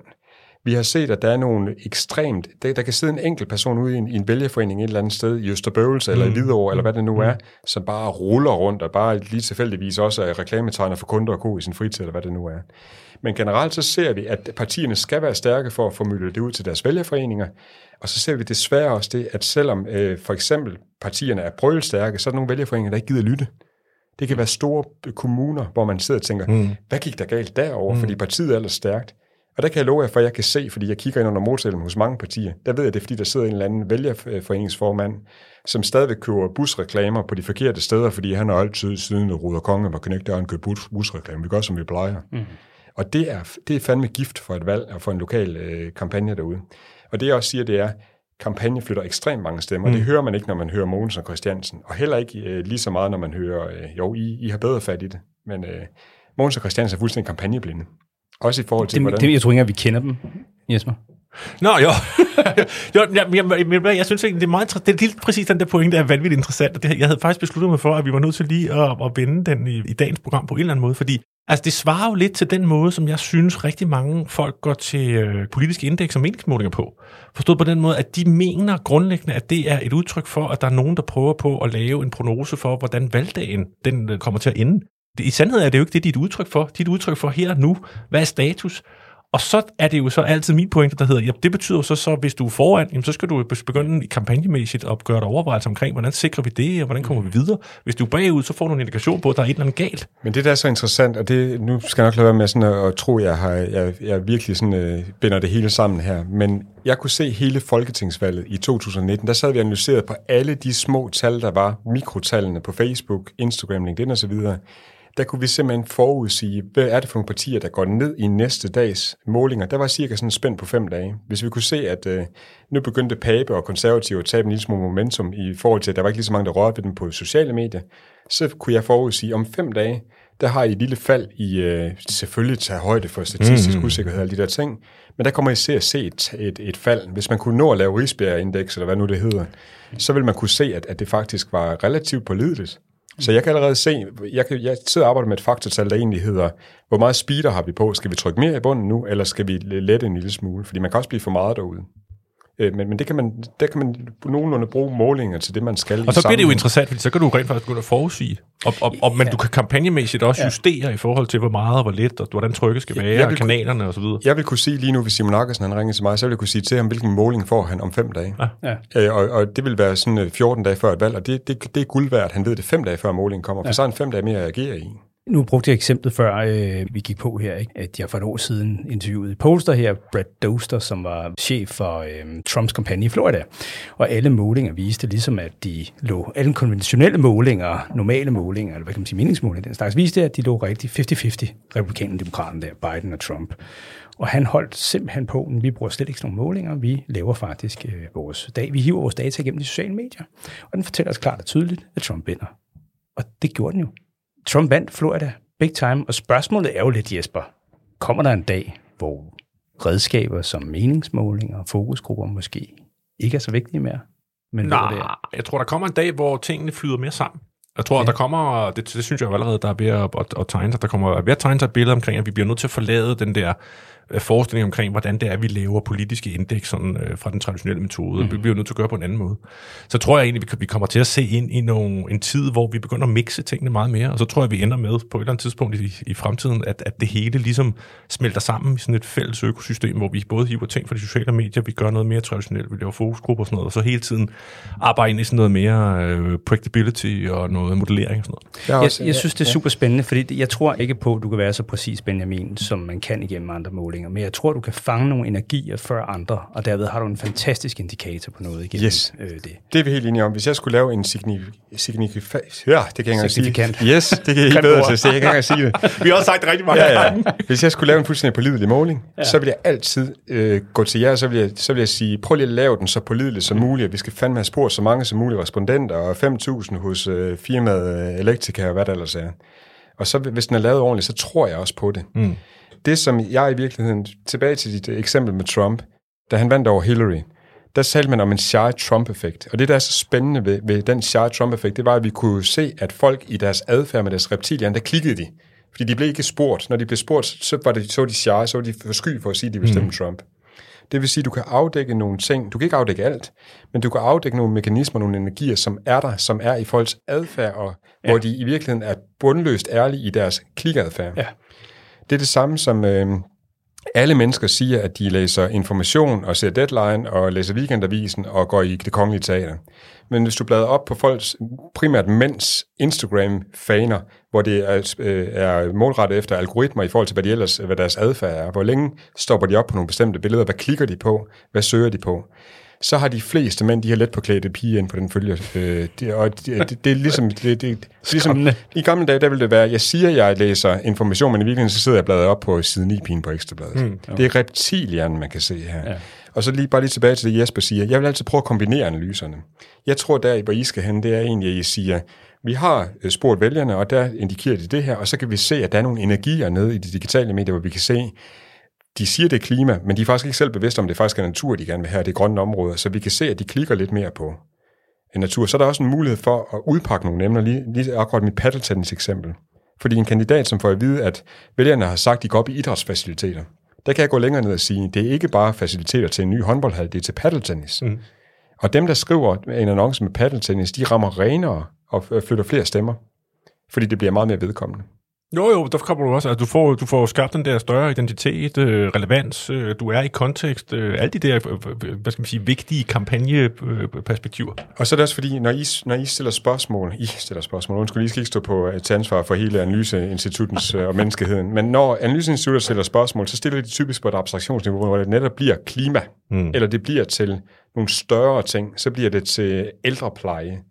Vi har set, at der er nogle ekstremt... Der, der kan sidde en enkelt person ude i en, i en vælgerforening et eller andet sted, i Østerbøvelse eller i Hvidovre, eller hvad det nu er, som bare ruller rundt, og bare lige tilfældigvis også er reklametegner for kunder og ko i sin fritid, eller hvad det nu er. Men generelt så ser vi, at partierne skal være stærke for at formidle det ud til deres vælgerforeninger, og så ser vi desværre også det, at selvom øh, for eksempel partierne er brølstærke, så er der nogle vælgerforeninger, der ikke gider lytte. Det kan være store kommuner, hvor man sidder og tænker, mm. hvad gik der galt derover, mm. fordi partiet er ellers stærkt. Og der kan jeg love jer, for jeg kan se, fordi jeg kigger ind under motorhjelmen hos mange partier, der ved jeg, det er, fordi der sidder en eller anden vælgerforeningsformand, som stadigvæk køber busreklamer på de forkerte steder, fordi han har altid siden Ruder Konge var knægt, har han købt bus, busreklame. Vi gør, som vi plejer. Mm. Og det er, det er fandme gift for et valg og for en lokal øh, kampagne derude. Og det jeg også siger, det er, kampagne flytter ekstremt mange stemmer. Mm. Det hører man ikke, når man hører Mogens og Christiansen. Og heller ikke øh, lige så meget, når man hører, øh, jo, I, I har bedre fat i det. Men øh, Mogens og Christiansen er fuldstændig kampagneblinde. Også i forhold til, Det, hvordan... det, jeg tror ikke engang, vi kender dem, Jesper. Nå, jo. jo jeg, jeg, jeg, jeg, synes egentlig, det er meget interessant. Det er lige præcis den der pointe, der er vanvittigt interessant. Og det, jeg havde faktisk besluttet mig for, at vi var nødt til lige at, at vende den i, i dagens program på en eller anden måde, fordi altså, det svarer jo lidt til den måde, som jeg synes rigtig mange folk går til øh, politiske indeks og meningsmålinger på. Forstået på den måde, at de mener grundlæggende, at det er et udtryk for, at der er nogen, der prøver på at lave en prognose for, hvordan valgdagen den øh, kommer til at ende. I sandhed er det jo ikke det, dit udtryk for. Dit udtryk for her og nu. Hvad er status? Og så er det jo så altid min pointe, der hedder, ja, det betyder jo så, så hvis du er foran, jamen, så skal du begynde i kampagnemæssigt at gøre dig overvejelser omkring, hvordan sikrer vi det, og hvordan kommer vi videre. Hvis du er bagud, så får du en indikation på, at der er et eller andet galt. Men det, der er så interessant, og det, nu skal jeg nok lade være med sådan at, at tro, at jeg, har, jeg, jeg virkelig sådan, øh, binder det hele sammen her, men jeg kunne se hele folketingsvalget i 2019, der sad vi analyseret på alle de små tal, der var, mikrotallene på Facebook, Instagram, LinkedIn osv., der kunne vi simpelthen forudsige, hvad er det for nogle partier, der går ned i næste dags målinger. Der var cirka sådan spændt på fem dage. Hvis vi kunne se, at øh, nu begyndte Pape og konservative at tabe en lille smule momentum i forhold til, at der var ikke lige så mange, der rørte ved dem på sociale medier, så kunne jeg forudsige, om fem dage, der har I et lille fald i, øh, selvfølgelig tage højde for statistisk mm. usikkerhed og alle de der ting, men der kommer I til at se et, et, et fald. Hvis man kunne nå at lave Risbjerg-indeks, eller hvad nu det hedder, så vil man kunne se, at, at det faktisk var relativt pålideligt. Så jeg kan allerede se, jeg, kan, jeg sidder og arbejder med et faktortal, der egentlig hedder, hvor meget speeder har vi på? Skal vi trykke mere i bunden nu, eller skal vi lette en lille smule? Fordi man kan også blive for meget derude. Øh, Men, men det kan man, der kan man nogenlunde bruge målinger til det, man skal Og så bliver det jo interessant, fordi så kan du rent faktisk begynde at forudsige. Og, og, og, men du kan kampagnemæssigt også justere i forhold til, hvor meget og hvor lidt, og hvordan trykket skal være, jeg og vil- kanalerne osv. Jeg vil kunne sige lige nu, hvis Simon Akkersen han ringer til mig, så vil jeg kunne sige til ham, hvilken måling får han om fem dage. Ja. Øh, og, og det vil være sådan øh, 14 dage før et valg, og det, det, det er guld værd, at han ved det fem dage før målingen kommer, for så er han fem dage mere at agere i. Nu brugte jeg eksemplet før, øh, vi gik på her, ikke? at jeg for et år siden interviewede i her, Brad Doster, som var chef for øh, Trumps kampagne i Florida. Og alle målinger viste ligesom, at de lå, alle konventionelle målinger, normale målinger, eller hvad kan man sige, meningsmålinger, den slags, viste, at de lå rigtig 50-50, republikanerne demokraten der, Biden og Trump. Og han holdt simpelthen på, at vi bruger slet ikke sådan nogle målinger, vi laver faktisk øh, vores dag, vi hiver vores data gennem de sociale medier. Og den fortæller os klart og tydeligt, at Trump vinder. Og det gjorde den jo. Trump vandt Florida big time, og spørgsmålet er jo lidt, Jesper, kommer der en dag, hvor redskaber som meningsmålinger og fokusgrupper måske ikke er så vigtige mere? Men det Nej, er- jeg tror, der kommer en dag, hvor tingene flyder mere sammen. Jeg tror, ja. der kommer, det, det synes jeg allerede, der er ved at, at, at tegne sig, der kommer ved at tegne sig et billede omkring, at vi bliver nødt til at forlade den der forestilling omkring, hvordan det er, vi laver politiske indeks sådan, øh, fra den traditionelle metode. Mm. Det bliver nødt til at gøre på en anden måde. Så tror jeg egentlig, vi, vi kommer til at se ind i nogle, en tid, hvor vi begynder at mixe tingene meget mere, og så tror jeg, vi ender med på et eller andet tidspunkt i, i fremtiden, at, at det hele ligesom smelter sammen i sådan et fælles økosystem, hvor vi både hiver ting fra de sociale medier, vi gør noget mere traditionelt, vi laver fokusgrupper og sådan noget, og så hele tiden arbejder ind i sådan noget mere øh, predictability og noget modellering og sådan noget. Jeg, jeg, jeg synes, det er super spændende, fordi jeg tror ikke på, at du kan være så præcis, Benjamin, som man kan igennem andre målinger, men jeg tror, du kan fange nogle energier før andre, og derved har du en fantastisk indikator på noget igennem Yes. øh, det. Det er vi helt enige om. Hvis jeg skulle lave en signifikant... Ja, det kan jeg ikke engang sige. Signifikant. Yes, det kan jeg ikke bedre til at se. Jeg kan ikke sige det. Vi har også sagt det rigtig mange Ja, ja. Hvis jeg skulle lave en fuldstændig pålidelig måling, ja. så vil jeg altid øh, gå til jer, så vil, jeg, så vil jeg sige, prøv lige at lave den så pålidelig som muligt. Vi skal fandme have spurgt så mange som muligt respondenter, og 5.000 hos øh, firmaet øh, Elektrika og hvad der ellers er. Og så hvis den er lavet ordentligt, så tror jeg også på det. Mm. Det som jeg i virkeligheden, tilbage til dit øh, eksempel med Trump, da han vandt over Hillary, der talte man om en shy Trump-effekt. Og det, der er så spændende ved, ved den shy Trump-effekt, det var, at vi kunne se, at folk i deres adfærd med deres reptilier, der klikkede de. Fordi de blev ikke spurgt. Når de blev spurgt, så var, det, så de shy, så var de for sky for at sige, at de ville stemme mm. Trump. Det vil sige, at du kan afdække nogle ting. Du kan ikke afdække alt, men du kan afdække nogle mekanismer, nogle energier, som er der, som er i folks adfærd, og ja. hvor de i virkeligheden er bundløst ærlige i deres klikadfærd. Ja. Det er det samme som øh, alle mennesker siger, at de læser information og ser deadline og læser weekendavisen og går i det kongelige teater. Men hvis du bladrer op på folks, primært mænds Instagram-faner, hvor det er, øh, er målrettet efter algoritmer i forhold til, hvad, de ellers, hvad deres adfærd er, hvor længe stopper de op på nogle bestemte billeder, hvad klikker de på, hvad søger de på, så har de fleste mænd, de har let påklædte piger ind på den følger. Øh, det, og det, det, det er ligesom... Det, det, det, ligesom. I gamle dage, der vil det være, jeg siger, jeg læser information, men i virkeligheden så sidder jeg bladet op på side 9 pigen på Ekstrabladet. Mm, det er reptilhjernen, man kan se her. Ja. Og så lige bare lige tilbage til det, Jesper siger. Jeg vil altid prøve at kombinere analyserne. Jeg tror, der hvor I skal hen, det er egentlig, at I siger, vi har øh, spurgt vælgerne, og der indikerer de det her, og så kan vi se, at der er nogle energier nede i de digitale medier, hvor vi kan se, de siger, det er klima, men de er faktisk ikke selv bevidste om, det faktisk er natur, de gerne vil have, det er grønne områder, så vi kan se, at de klikker lidt mere på en natur. Så er der også en mulighed for at udpakke nogle emner, lige, lige akkurat mit paddeltennis eksempel. Fordi en kandidat, som får at vide, at vælgerne har sagt, at de går op i idrætsfaciliteter, der kan jeg gå længere ned og sige, det er ikke bare faciliteter til en ny håndboldhal, det er til paddeltennis. Mm. Og dem, der skriver en annonce med paddeltennis, de rammer renere og flytter flere stemmer, fordi det bliver meget mere vedkommende. Jo, jo, der kommer du også. Altså, du, får, du får skabt den der større identitet, øh, relevans, øh, du er i kontekst, øh, alle de der, øh, hvad skal man sige, vigtige kampagneperspektiver. Og så er det også fordi, når I, når I stiller spørgsmål, I stiller spørgsmål, undskyld, I skal ikke stå på øh, til ansvar for hele Analyseinstituttens øh, og menneskeheden, men når Analyseinstitutter stiller spørgsmål, så stiller de typisk på et abstraktionsniveau, hvor det netop bliver klima, mm. eller det bliver til nogle større ting, så bliver det til ældrepleje,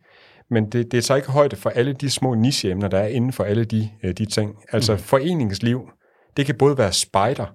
men det, det tager ikke højde for alle de små nicheemner, der er inden for alle de, øh, de ting. Altså mm. foreningsliv, det kan både være spejder,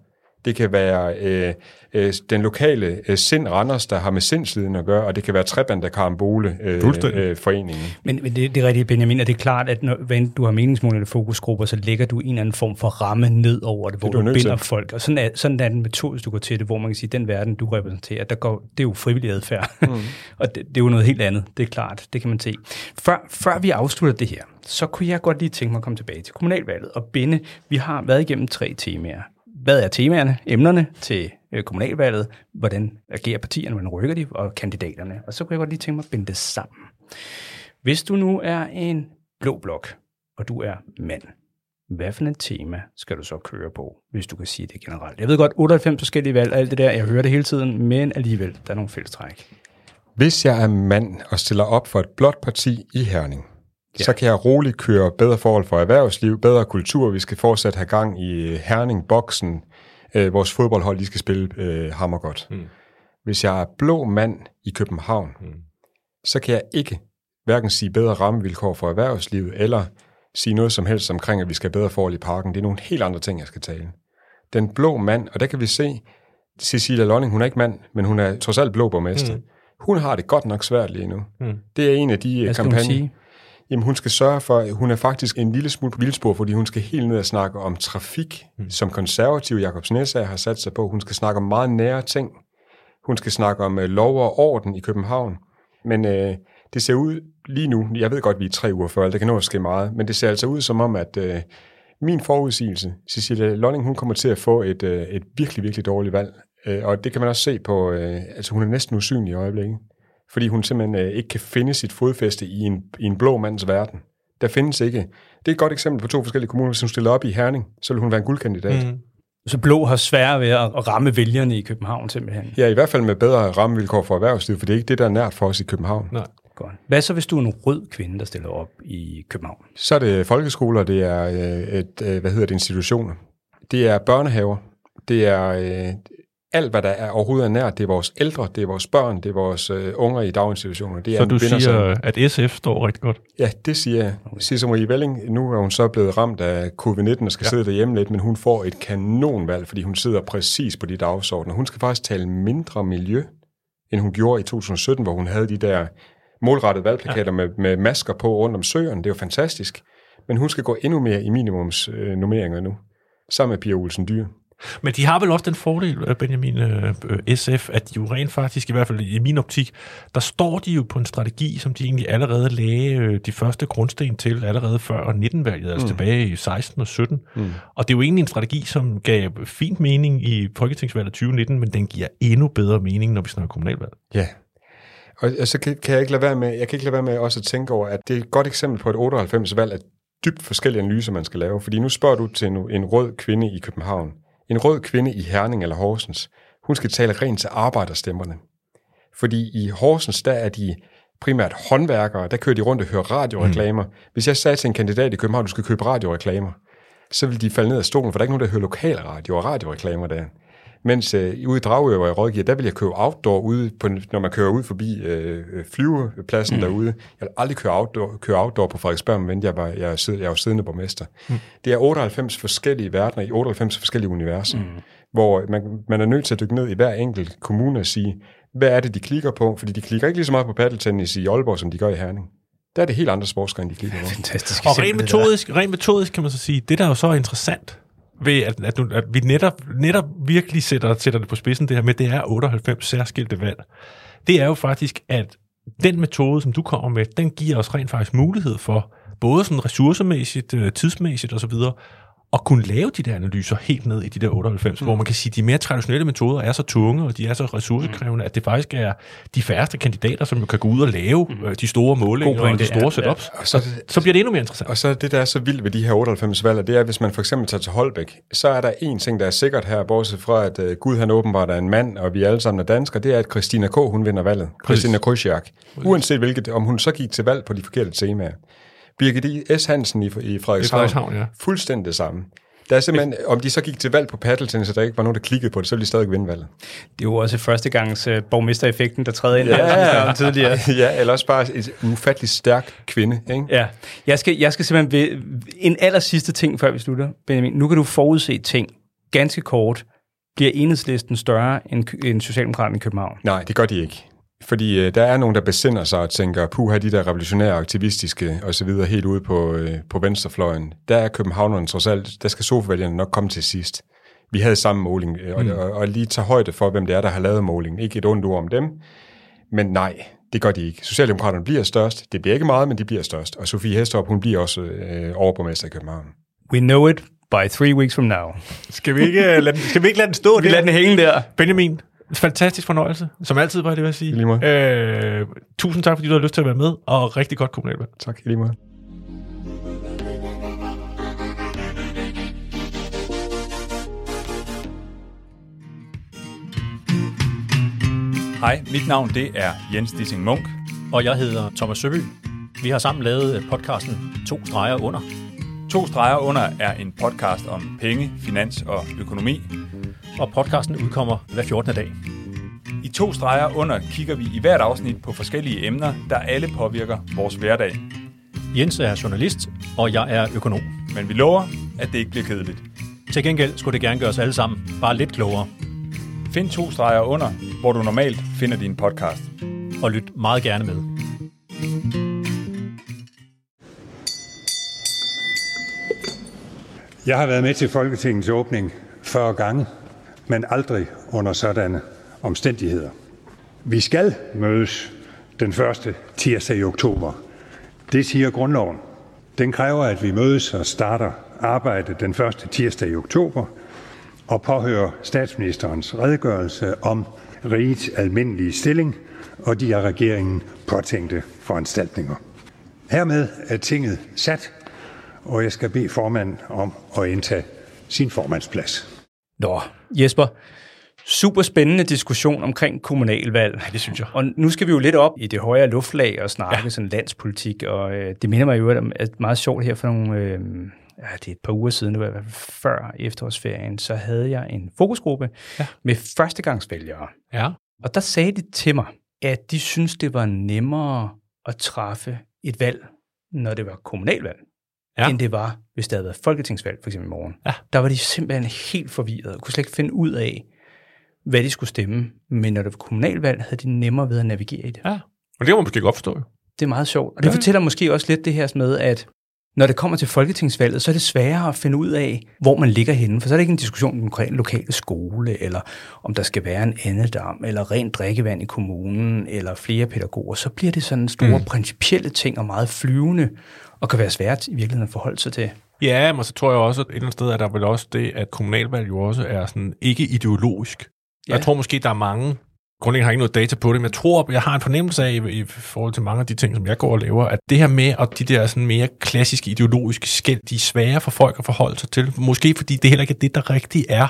det kan være øh, øh, den lokale øh, Sind Randers, der har med sindsliden at gøre, og det kan være Treband, der karambole øh, øh, foreningen. Men, men det, det er rigtigt, Benjamin, at det er klart, at når, hvad du har meningsmål eller fokusgrupper, så lægger du en eller anden form for ramme ned over det, hvor Det du du binder til. folk. Og sådan er, sådan er den metode, du går til det, hvor man kan sige, den verden, du repræsenterer, der går, det er jo frivillig adfærd. Mm. og det, det er jo noget helt andet, det er klart, det kan man se. Før, før vi afslutter det her, så kunne jeg godt lige tænke mig at komme tilbage til kommunalvalget og binde. Vi har været igennem tre temaer. Hvad er temaerne, emnerne til øh, kommunalvalget? Hvordan agerer partierne, hvordan rykker de, og kandidaterne? Og så kunne jeg godt lige tænke mig at binde det sammen. Hvis du nu er en blå blok, og du er mand, hvad for et tema skal du så køre på, hvis du kan sige det generelt? Jeg ved godt, 98 forskellige valg, alt det der, jeg hører det hele tiden, men alligevel, der er nogle fællestræk. Hvis jeg er mand og stiller op for et blåt parti i Herning, ja. så kan jeg roligt køre bedre forhold for erhvervsliv, bedre kultur. Vi skal fortsat have gang i Herning-boksen. Øh, vores fodboldhold, de skal spille øh, hammer godt. Mm. Hvis jeg er blå mand i København, mm. så kan jeg ikke hverken sige bedre rammevilkår for erhvervslivet, eller sige noget som helst omkring, at vi skal have bedre forhold i parken. Det er nogle helt andre ting, jeg skal tale. Den blå mand, og der kan vi se, Cecilia Lonning, hun er ikke mand, men hun er trods alt blå borgmester. Mm. Hun har det godt nok svært lige nu. Mm. Det er en af de Hvad skal hun kampagner. Jamen, hun skal sørge for, hun er faktisk en lille smule på vildspor, fordi hun skal helt ned og snakke om trafik, mm. som konservativ Jakob Snesager har sat sig på. Hun skal snakke om meget nære ting. Hun skal snakke om øh, lov og orden i København. Men øh, det ser ud lige nu, jeg ved godt, vi er tre uger før, det kan nå at ske meget, men det ser altså ud som om, at øh, Min forudsigelse, Cecilia Lonning, hun kommer til at få et, øh, et virkelig, virkelig dårligt valg. Øh, og det kan man også se på, øh, altså hun er næsten usynlig i øjeblikket. Fordi hun simpelthen øh, ikke kan finde sit fodfæste i en, i en blå mands verden. Der findes ikke. Det er et godt eksempel på to forskellige kommuner. Hvis hun stiller op i Herning, så vil hun være en guldkandidat. Mm. Så Blå har svært ved at ramme vælgerne i København simpelthen. Ja, i hvert fald med bedre rammevilkår for erhvervslivet, for det er ikke det, der er nært for os i København. Nej. Godt. Hvad så, hvis du er en rød kvinde, der stiller op i København? Så er det folkeskoler, det er øh, et, øh, hvad hedder det, institutioner. Det er børnehaver. Det er øh, alt, hvad der er overhovedet er nært. Det er vores ældre, det er vores børn, det er vores øh, unger i daginstitutioner. Det er Så du siger, at SF står rigtig godt. Ja, det siger jeg. Sisse Marie Velling, nu er hun så blevet ramt af covid-19 og skal ja. sidde derhjemme lidt, men hun får et kanonvalg, fordi hun sidder præcis på de dagsordner. Hun skal faktisk tale mindre miljø, end hun gjorde i 2017, hvor hun havde de der målrettede valgplakater ja. med, med masker på rundt om søerne. Det er jo fantastisk. Men hun skal gå endnu mere i minimumsnummeringer nu, sammen med Pia Olsen Dyr. Men de har vel også den fordel, øh, Benjamin øh, øh, SF, at de jo rent faktisk, i hvert fald i min optik, der står de jo på en strategi, som de egentlig allerede lagde de første grundsten til allerede før 19-valget, altså tilbage i 16 og 17. Mm. Og det er jo egentlig en strategi, som gav fint mening i Folketingsvalget 2019, men den giver endnu bedre mening, når vi snakker kommunalvalg. Ja. Og, og så kan, kan jeg ikke lade være med, jeg kan ikke lade være med også at tænke over, at det er et godt eksempel på et 98-valg af dybt forskellige analyser, man skal lave. Fordi nu spørger du til en, en rød kvinde i København. En rød kvinde i Herning eller Horsens, hun skal tale rent til arbejderstemmerne. Fordi i Horsens, der er de primært håndværkere, der kører de rundt og hører radioreklamer. Mm. Hvis jeg sagde til en kandidat i København, du skal købe radioreklamer, så vil de falde ned af stolen, for der er ikke nogen, der hører lokalradio og radioreklamer der. Mens øh, ude i Dragør, hvor jeg rådgiver, der vil jeg købe outdoor ude, på, når man kører ud forbi øh, flyvepladsen mm. derude. Jeg vil aldrig køre outdoor, køre outdoor på Frederiksberg, men jeg var, jeg, er, jeg er jo siddende borgmester. Mm. Det er 98 forskellige verdener i 98 forskellige universer, mm. hvor man, man er nødt til at dykke ned i hver enkelt kommune og sige, hvad er det, de klikker på? Fordi de klikker ikke lige så meget på paddeltennis i Aalborg, som de gør i Herning. Der er det helt andre sportsgrene, de klikker på. Fantastisk Og rent metodisk, rent metodisk kan man så sige, det der er jo så interessant, ved at, at, du, at vi netop, netop virkelig sætter, sætter det på spidsen, det her med, det er 98 særskilte valg. Det er jo faktisk, at den metode, som du kommer med, den giver os rent faktisk mulighed for, både sådan ressourcemæssigt, øh, tidsmæssigt osv., at kunne lave de der analyser helt ned i de der 98, mm. hvor man kan sige, at de mere traditionelle metoder er så tunge, og de er så ressourcekrævende, at det faktisk er de færreste kandidater, som jo kan gå ud og lave øh, de store målinger og de store ja, setups. Og så, Så bliver det endnu mere interessant. Og så det, der er så vildt ved de her 98 valg, det er, at hvis man for eksempel tager til Holbæk, så er der en ting, der er sikkert her, bortset fra, at uh, Gud han åbenbart er en mand, og vi alle sammen er danskere, det er, at Christina K. hun vinder valget. Christina Krysjak. Uanset hvilket, om hun så gik til valg på de forkerte temaer. Birgit S. Hansen i, i Frederikshavn, Frederikshavn, ja. fuldstændig det samme. Der er simpelthen, om de så gik til valg på paddeltennis, så der ikke var nogen, der klikkede på det, så ville de stadig vinde valget. Det er jo også førstegangs uh, borgmestereffekten, der træder ind, ja. snakkede om tidligere. ja, eller også bare et ufattelig stærk kvinde. Ikke? Ja, jeg skal, jeg skal simpelthen... Ved, en aller sidste ting, før vi slutter, Benjamin. Nu kan du forudse ting ganske kort. Bliver enhedslisten større end, end Socialdemokraterne i København? Nej, det gør de ikke. Fordi øh, der er nogen, der besinder sig og tænker, puha, de der revolutionære, aktivistiske og så videre helt ude på, øh, på venstrefløjen. Der er københavnerne trods alt, der skal sofavælgerne nok komme til sidst. Vi havde samme måling, øh, og, mm. og, og lige tage højde for, hvem det er, der har lavet målingen. Ikke et ondt ord om dem, men nej, det gør de ikke. Socialdemokraterne bliver størst. Det bliver ikke meget, men de bliver størst. Og Sofie Hestorp, hun bliver også øh, overborgmester i København. We know it by three weeks from now. Skal vi ikke lade, den- skal vi ikke lade den stå? Vi lader den hænge der. Benjamin, fantastisk fornøjelse. Som altid, var det, vil jeg sige. I lige måde. Øh, tusind tak, fordi du har lyst til at være med, og rigtig godt kommunalvalg. Tak, i lige måde. Hej, mit navn det er Jens Dissing Munk. Og jeg hedder Thomas Søby. Vi har sammen lavet podcasten To streger under. To streger under er en podcast om penge, finans og økonomi. Og podcasten udkommer hver 14. dag. I to streger under kigger vi i hvert afsnit på forskellige emner, der alle påvirker vores hverdag. Jens er journalist, og jeg er økonom. Men vi lover, at det ikke bliver kedeligt. Til gengæld skulle det gerne gøre os alle sammen bare lidt klogere. Find to streger under, hvor du normalt finder din podcast. Og lyt meget gerne med. Jeg har været med til Folketingets åbning 40 gange, men aldrig under sådanne omstændigheder. Vi skal mødes den første tirsdag i oktober. Det siger grundloven. Den kræver, at vi mødes og starter arbejdet den første tirsdag i oktober og påhører statsministerens redegørelse om rigets almindelige stilling og de af regeringen påtænkte foranstaltninger. Hermed er tinget sat, og jeg skal bede formanden om at indtage sin formandsplads. Nå, Jesper, super spændende diskussion omkring kommunalvalg. Ja, det synes jeg. Og nu skal vi jo lidt op i det højere luftlag og snakke ja. sådan landspolitik, og øh, det minder mig jo om at meget sjovt her for nogle, øh, ja, det er et par uger siden, det var før efterårsferien, så havde jeg en fokusgruppe ja. med førstegangsvælgere. Ja. Og der sagde de til mig, at de synes det var nemmere at træffe et valg, når det var kommunalvalg, ja. end det var, hvis det havde været folketingsvalg, for eksempel i morgen. Ja. Der var de simpelthen helt forvirrede, og kunne slet ikke finde ud af, hvad de skulle stemme. Men når det var kommunalvalg, havde de nemmere ved at navigere i det. Ja, og det kan man måske godt forstå. Det er meget sjovt. Og det ja. fortæller måske også lidt det her med, at når det kommer til folketingsvalget, så er det sværere at finde ud af, hvor man ligger henne. For så er det ikke en diskussion om en lokale skole, eller om der skal være en andedam, eller rent drikkevand i kommunen, eller flere pædagoger. Så bliver det sådan store mm. principielle ting og meget flyvende, og kan være svært i virkeligheden at forholde sig til. Ja, men så tror jeg også, at et eller andet sted er der vel også det, at kommunalvalg jo også er sådan ikke ideologisk. Ja. Jeg tror måske, der er mange, grundlæggende har ikke noget data på det, men jeg tror, jeg har en fornemmelse af, i, i forhold til mange af de ting, som jeg går og laver, at det her med, at de der sådan mere klassiske ideologiske skæld, de er svære for folk at forholde sig til. Måske fordi det heller ikke er det, der rigtig er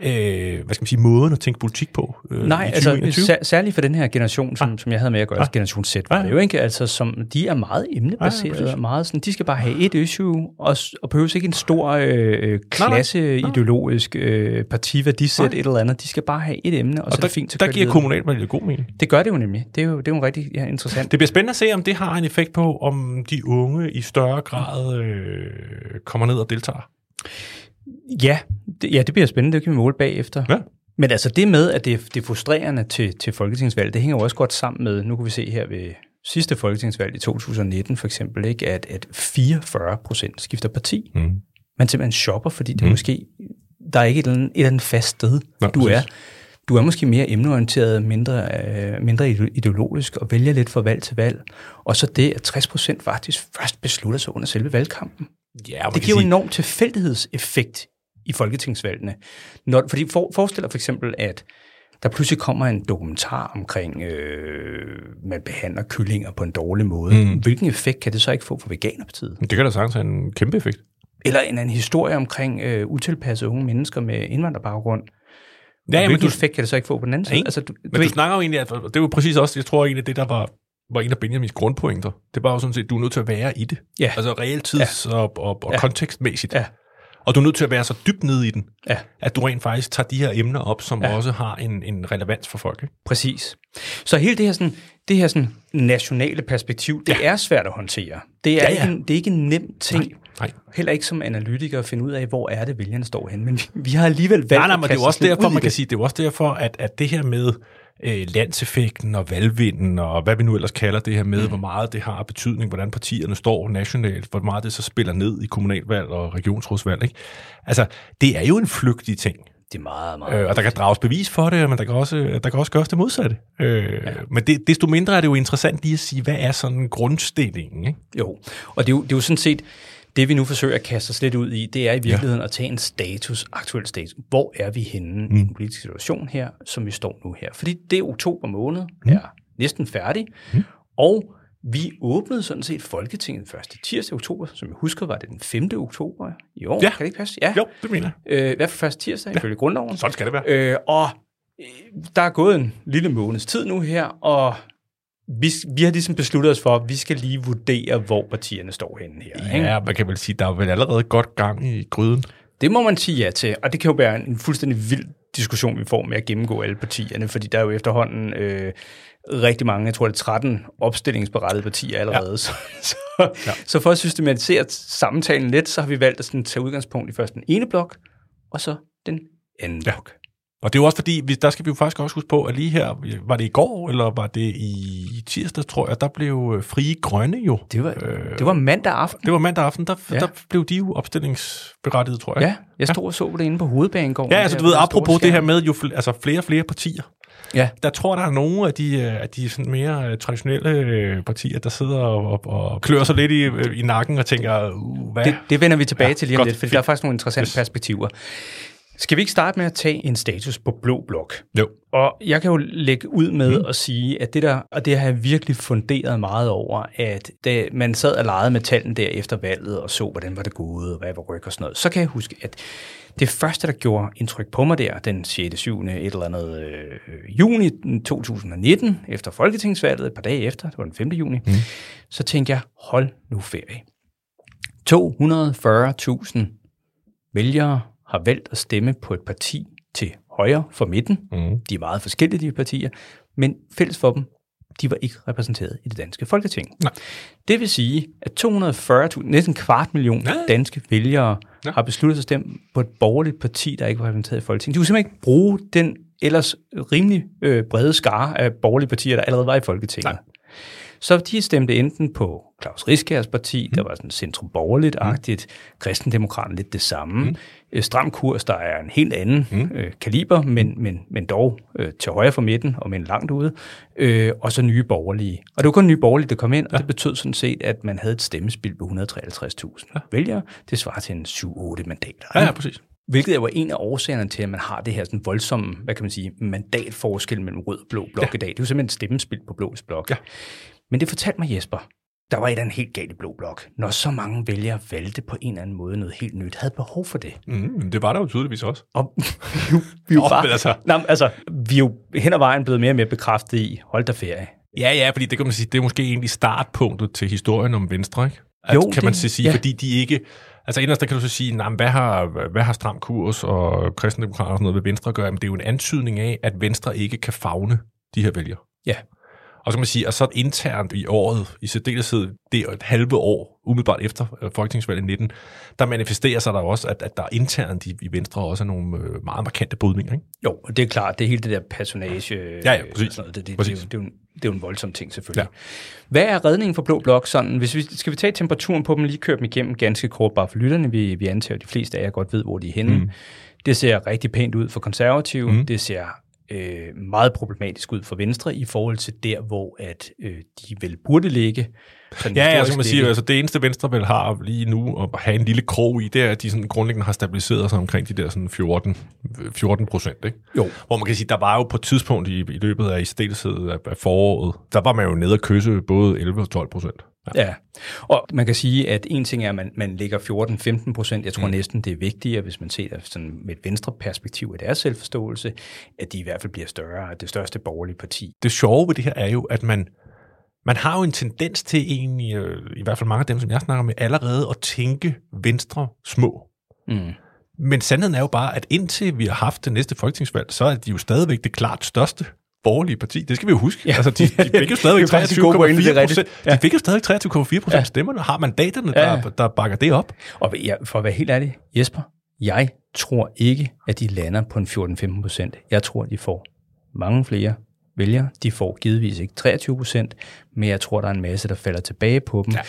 øh, hvad skal man sige, måden at tænke politik på øh, Nej, altså sær, særligt for den her generation, som, ah. som jeg havde med at gøre, ah. generation Z, var det jo ikke, altså som, de er meget emnebaseret, ah, meget sådan, de skal bare have et issue, og, og behøves ikke en stor øh, klasseideologisk øh, partiværdisæt, et eller andet, de skal bare have et emne, og, og så der, er det fint. Der giver kommunalvalget god mening. Det gør det jo nemlig, det er jo, det er jo rigtig ja, interessant. Det bliver spændende at se, om det har en effekt på, om de unge i større grad øh, kommer ned og deltager. Ja, det, ja, det bliver spændende. Det kan vi måle bagefter. Ja. Men altså det med, at det, det er frustrerende til, til folketingsvalg, det hænger jo også godt sammen med, nu kan vi se her ved sidste folketingsvalg i 2019 for eksempel, ikke, at, at 44 procent skifter parti. Mm. Man simpelthen shopper, fordi det mm. måske, der er ikke et eller andet, et eller andet fast sted, Nå, du præcis. er. Du er måske mere emneorienteret, mindre, øh, mindre ideologisk og vælger lidt fra valg til valg. Og så det, at 60 procent faktisk først beslutter sig under selve valgkampen. Ja, det giver jo en enorm tilfældighedseffekt i folketingsvalgene. Når, fordi for, forestil dig for eksempel, at der pludselig kommer en dokumentar omkring, øh, man behandler kyllinger på en dårlig måde. Mm. Hvilken effekt kan det så ikke få for Veganerpartiet? Det kan da sagtens have en kæmpe effekt. Eller en, en historie omkring øh, utilpassede unge mennesker med indvandrerbaggrund. Ja, hvilken du, effekt kan det så ikke få på den anden side? Altså, du, men du, du snakker jo egentlig, at det jo præcis også, jeg tror egentlig, det der var, var en af Benjamins grundpointer. Det var jo sådan set, du er nødt til at være i det. Ja. Altså reelt tids- ja. og, og, og ja. kontekstmæssigt. Ja. Og du er nødt til at være så dybt nede i den, ja. at du rent faktisk tager de her emner op, som ja. også har en, en relevans for folk. Ikke? Præcis. Så hele det her, sådan, det her sådan nationale perspektiv, det ja. er svært at håndtere. Det er, ja, ja. Ikke, en, det er ikke en nem ting. Nej. Nej. Heller ikke som analytiker at finde ud af, hvor er det, vælgerne står hen. Men vi, vi har alligevel valgt nej, nej, men det er også derfor, man kan sige, det er også derfor, at, at det her med øh, landseffekten og valgvinden og hvad vi nu ellers kalder det her med, mm. hvor meget det har betydning, hvordan partierne står nationalt, hvor meget det så spiller ned i kommunalvalg og regionsrådsvalg. Ikke? Altså, det er jo en flygtig ting. Det er meget, meget øh, Og der kan drages bevis for det, men der kan også, der kan også gøres det modsatte. Øh, ja. Men det, desto mindre er det jo interessant lige at sige, hvad er sådan grundstillingen? Ikke? Jo, og det er jo, det er jo sådan set, det vi nu forsøger at kaste os lidt ud i, det er i virkeligheden ja. at tage en status, aktuel status. Hvor er vi henne mm. i den politiske situation her, som vi står nu her? Fordi det er oktober måned, mm. er næsten færdig, mm. og vi åbnede sådan set Folketinget første tirsdag oktober, som jeg husker var det den 5. oktober i år. Ja. Kan det ikke passe? Ja. Jo, det mener jeg. Øh, I hvert fald første tirsdag, ja. ifølge grundloven. Sådan skal det være. Øh, og øh, der er gået en lille måneds tid nu her, og vi, vi har ligesom besluttet os for, at vi skal lige vurdere, hvor partierne står henne her. Ikke? Ja, man kan vel sige, der er vel allerede godt gang i gryden. Det må man sige ja til, og det kan jo være en fuldstændig vild diskussion, vi får med at gennemgå alle partierne, fordi der er jo efterhånden øh, rigtig mange, jeg tror det er 13 opstillingsberettede partier allerede. Ja. Så, så, ja. så for at systematisere samtalen lidt, så har vi valgt at sådan, tage udgangspunkt i først den ene blok, og så den anden ja. blok. Og det er jo også fordi, der skal vi jo faktisk også huske på, at lige her, var det i går, eller var det i tirsdag, tror jeg, der blev øh, Frie Grønne jo. Det var, øh, det var mandag aften. Det var mandag aften, der, ja. der blev de jo opstillingsberettiget, tror jeg. Ja, jeg stod og så på det inde på hovedbanegården. Ja, altså du ved, apropos det her med jo altså flere og flere partier. Ja. Der tror der er nogle af de, øh, af de sådan mere øh, traditionelle partier, der sidder og, og, og klør sig lidt i, i nakken og tænker, uh, hvad? Det, det vender vi tilbage Ja, til lige om godt. lidt, for der er faktisk nogle interessante yes. perspektiver. Skal vi ikke starte med at tage en status på Blå Blok? Jo. Og jeg kan jo lægge ud med mm. at sige, at det der, og det har jeg virkelig funderet meget over, at da man sad og legede med tallene der efter valget og så, hvordan var det gået, og hvad var ryk og sådan noget, så kan jeg huske, at det første, der gjorde indtryk på mig der, den 6. 7. et eller andet øh, juni 2019, efter Folketingsvalget, et par dage efter, det var den 5. juni, mm. så tænkte jeg, hold nu ferie. 240.000 vælgere har valgt at stemme på et parti til højre for midten. Mm. De er meget forskellige, de partier, men fælles for dem, de var ikke repræsenteret i det danske folketing. Nej. Det vil sige, at 240.000, næsten en kvart million ja. danske vælgere ja. har besluttet sig at stemme på et borgerligt parti, der ikke var repræsenteret i Folketinget. De kunne simpelthen ikke bruge den ellers rimelig øh, brede skare af borgerlige partier, der allerede var i Folketinget. Nej. Så de stemte enten på Claus Riskærs parti, mm. der var sådan centrum borgerligt-agtigt, mm. kristendemokraten lidt det samme, mm. Stram Kurs, der er en helt anden mm. øh, kaliber, men, men, men dog øh, til højre for midten, og men langt ude, øh, og så nye borgerlige. Og det var kun nye borgerlige, der kom ind, og det betød sådan set, at man havde et stemmespil på 153.000 ja. vælgere. Det svarer til en 7-8 mandater. Ja, ja, præcis. Hvilket er jo en af årsagerne til, at man har det her sådan voldsomme, hvad kan man sige, mandatforskel mellem rød og blå blok ja. i dag. Det er jo simpelthen et stemmespil på blå blok. Ja. Men det fortalte mig Jesper, der var et eller andet helt galt i blå blok. Når så mange vælgere valgte på en eller anden måde noget helt nyt, havde behov for det. Mm, det var der jo tydeligvis også. Og vi, jo- vi, jo bare, altså- nej, altså, vi er jo hen ad vejen blevet mere og mere bekræftet i, hold da ferie. Ja, ja, fordi det kan man sige, det er måske egentlig startpunktet til historien om Venstre, ikke? At, Jo, kan man det- så sige, ja. fordi de ikke... Altså inderst, der kan du så sige, nah, hvad, har, hvad har Stram Kurs og kristendemokrater og sådan noget ved Venstre at gøre? Men det er jo en antydning af, at Venstre ikke kan fagne de her vælgere. Ja. Og så kan man sige, at så internt i året, i særdeleshed det et halve år, umiddelbart efter øh, folketingsvalget i 19, der manifesterer sig der også, at, at der internt i, i Venstre også er nogle øh, meget markante brydninger. Ikke? Jo, og det er klart, det er hele det der personage. Ja, ja, præcis. og Sådan noget, det, det, det, Præcis. det, det, er en, det er jo en voldsom ting selvfølgelig. Ja. Hvad er redningen for Blå Blok sådan? Hvis vi, skal vi tage temperaturen på dem, lige køre dem igennem ganske kort, bare for lytterne. Vi, vi antager, at de fleste af jer godt ved, hvor de er henne. Mm. Det ser rigtig pænt ud for konservative. Mm. Det ser øh, meget problematisk ud for Venstre i forhold til der, hvor at, øh, de vel burde ligge. Sådan Ja, historisk kan man sige, ligge. altså det eneste Venstre vel har lige nu at have en lille krog i, det er, at de sådan grundlæggende har stabiliseret sig omkring de der sådan 14, 14 procent, ikke? Jo. Hvor man kan sige, der var jo på et tidspunkt i, i løbet af i af, af foråret, der var man jo nede at kysse både 11 og 12 procent. Ja. Ja, og man kan sige, at en ting er, at man, man ligger 14-15 procent. Jeg tror mm. næsten, det er vigtigere, hvis man ser sådan med et venstre perspektiv af deres selvforståelse, at de i hvert fald bliver større, det største borgerlige parti. Det sjove ved det her er jo, at man, man har jo en tendens til egentlig, øh, i hvert fald mange af dem, som jeg snakker med, allerede at tænke Venstre små. Mm. Men sandheden er jo bare, at indtil vi har haft det næste folketingsvalg, så er de jo stadigvæk det klart største borgerlige parti. Det skal vi jo huske. Ja. Altså, de, de fik jo stadigvæk Det er faktisk en god pointe, det er 23,4 rigtigt. procent. De fik jo stadig 23,4 procent ja. stemmerne, og har mandaterne, Ja. der, der bakker det op. Og ja, for at være helt ærlig, Jesper, jeg tror ikke, at de lander på en 14-15 procent. Jeg tror, de får mange flere vælgere. De får givetvis ikke 23 procent, men jeg tror, der er en masse, der falder tilbage på dem. Ja.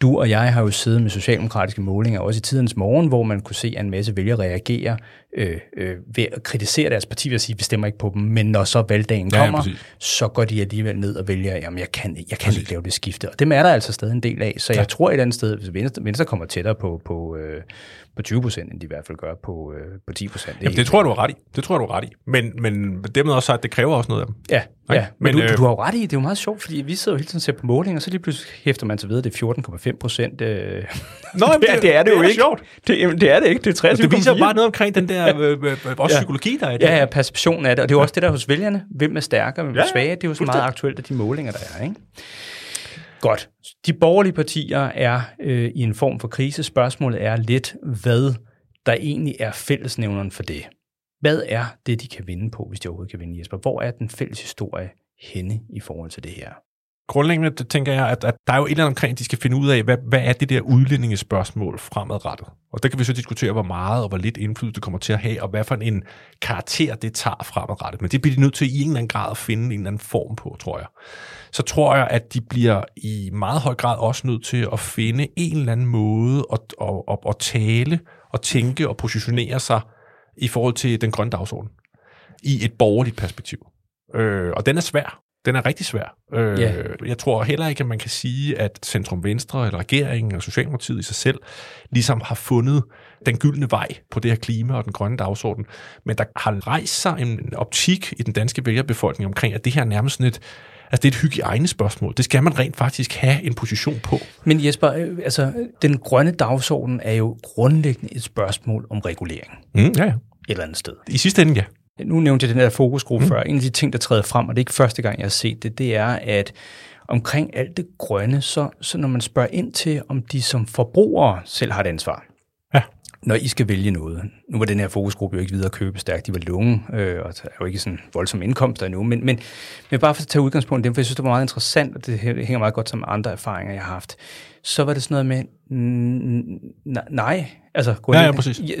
Du og jeg har jo siddet med socialdemokratiske målinger, også i tidens morgen, hvor man kunne se, at en masse vælgere reagere øh, øh, ved at kritisere deres parti ved at sige, vi stemmer ikke på dem, men når så valgdagen Ja, ja, kommer, præcis. så går de alligevel ned og vælger, jamen jeg kan, jeg kan ikke lave det skifte. Og dem er der altså stadig en del af. Så jeg tror et eller andet sted, hvis Venstre, Venstre kommer tættere på, på, øh, på 20 procent, end de i hvert fald gør på, øh, på 10 procent. Jamen, det tror jeg, du har ret i. Det tror jeg, du har ret i. Men, men dermed også, at det kræver også noget af dem. Ja, Nej, ja. men, men, du, øh, du har jo ret i, det er jo meget sjovt, fordi vi sidder jo hele tiden og ser på målinger, og så lige pludselig hæfter man sig ved, at det er 14,5 procent. Øh. Nå, det, er, det er det jo da ikke. sjovt. Det, jamen, det er det ikke, det er 23,4. Altså, det viser bare noget omkring den der øh, øh, også Ja. psykologi, der er i det. Ja, ja, perceptionen af det. Og det er jo også det der hos vælgerne. Hvem er stærkere, hvem er Ja, svage? Det er jo så meget aktuelt af de målinger, der er. Ikke? Godt. De borgerlige partier er øh, i en form for krise. Spørgsmålet er lidt, hvad der egentlig er fællesnævneren for det. Hvad er det, de kan vinde på, hvis de overhovedet kan vinde, Jesper? Hvor er den fælles historie henne i forhold til det her? Grundlæggende det tænker jeg, at, at der er jo et eller andet omkring, at de skal finde ud af, hvad, hvad er det der udlændingespørgsmål fremadrettet. Og der kan vi så diskutere, hvor meget og hvor lidt indflydelse det kommer til at have, og hvad for en karakter det tager fremadrettet. Men det bliver de nødt til i en eller anden grad at finde en eller anden form på, tror jeg. Så tror jeg, at de bliver i meget høj grad også nødt til at finde en eller anden måde at, at, at, at tale og tænke og positionere sig i forhold til den grønne dagsorden i et borgerligt perspektiv. øh, og den er svær. Den er rigtig svær. Øh, Ja. Jeg tror heller ikke, at man kan sige, at Centrum Venstre eller regeringen og Socialdemokratiet i sig selv ligesom har fundet den gyldne vej på det her klima og den grønne dagsorden. Men der har rejst sig en optik i den danske vælgerbefolkning omkring, at det her er nærmest sådan et, altså det er et hygiejnespørgsmål. Det skal man rent faktisk have en position på. Men Jesper, øh, altså, den grønne dagsorden er jo grundlæggende et spørgsmål om regulering Mm, ja, ja. et eller andet sted. I sidste ende, ja. Nu nævnte jeg den der fokusgruppe mm. før. En af de ting, der træder frem, og det er ikke første gang, jeg har set det, det er, at omkring alt det grønne, så, så når man spørger ind til, om de som forbrugere selv har et ansvar, Ja. når I skal vælge noget. Nu var den her fokusgruppe jo ikke videre købe stærkt, de var lunge, øh, og der er jo ikke sådan voldsomme indkomster endnu, men, men, men bare for at tage udgangspunkt i dem, for jeg synes, det var meget interessant, og det hænger meget godt sammen med andre erfaringer, jeg har haft, så var det sådan noget med, nej, altså, Ja, ja, grundlæggende- præcis. Ja,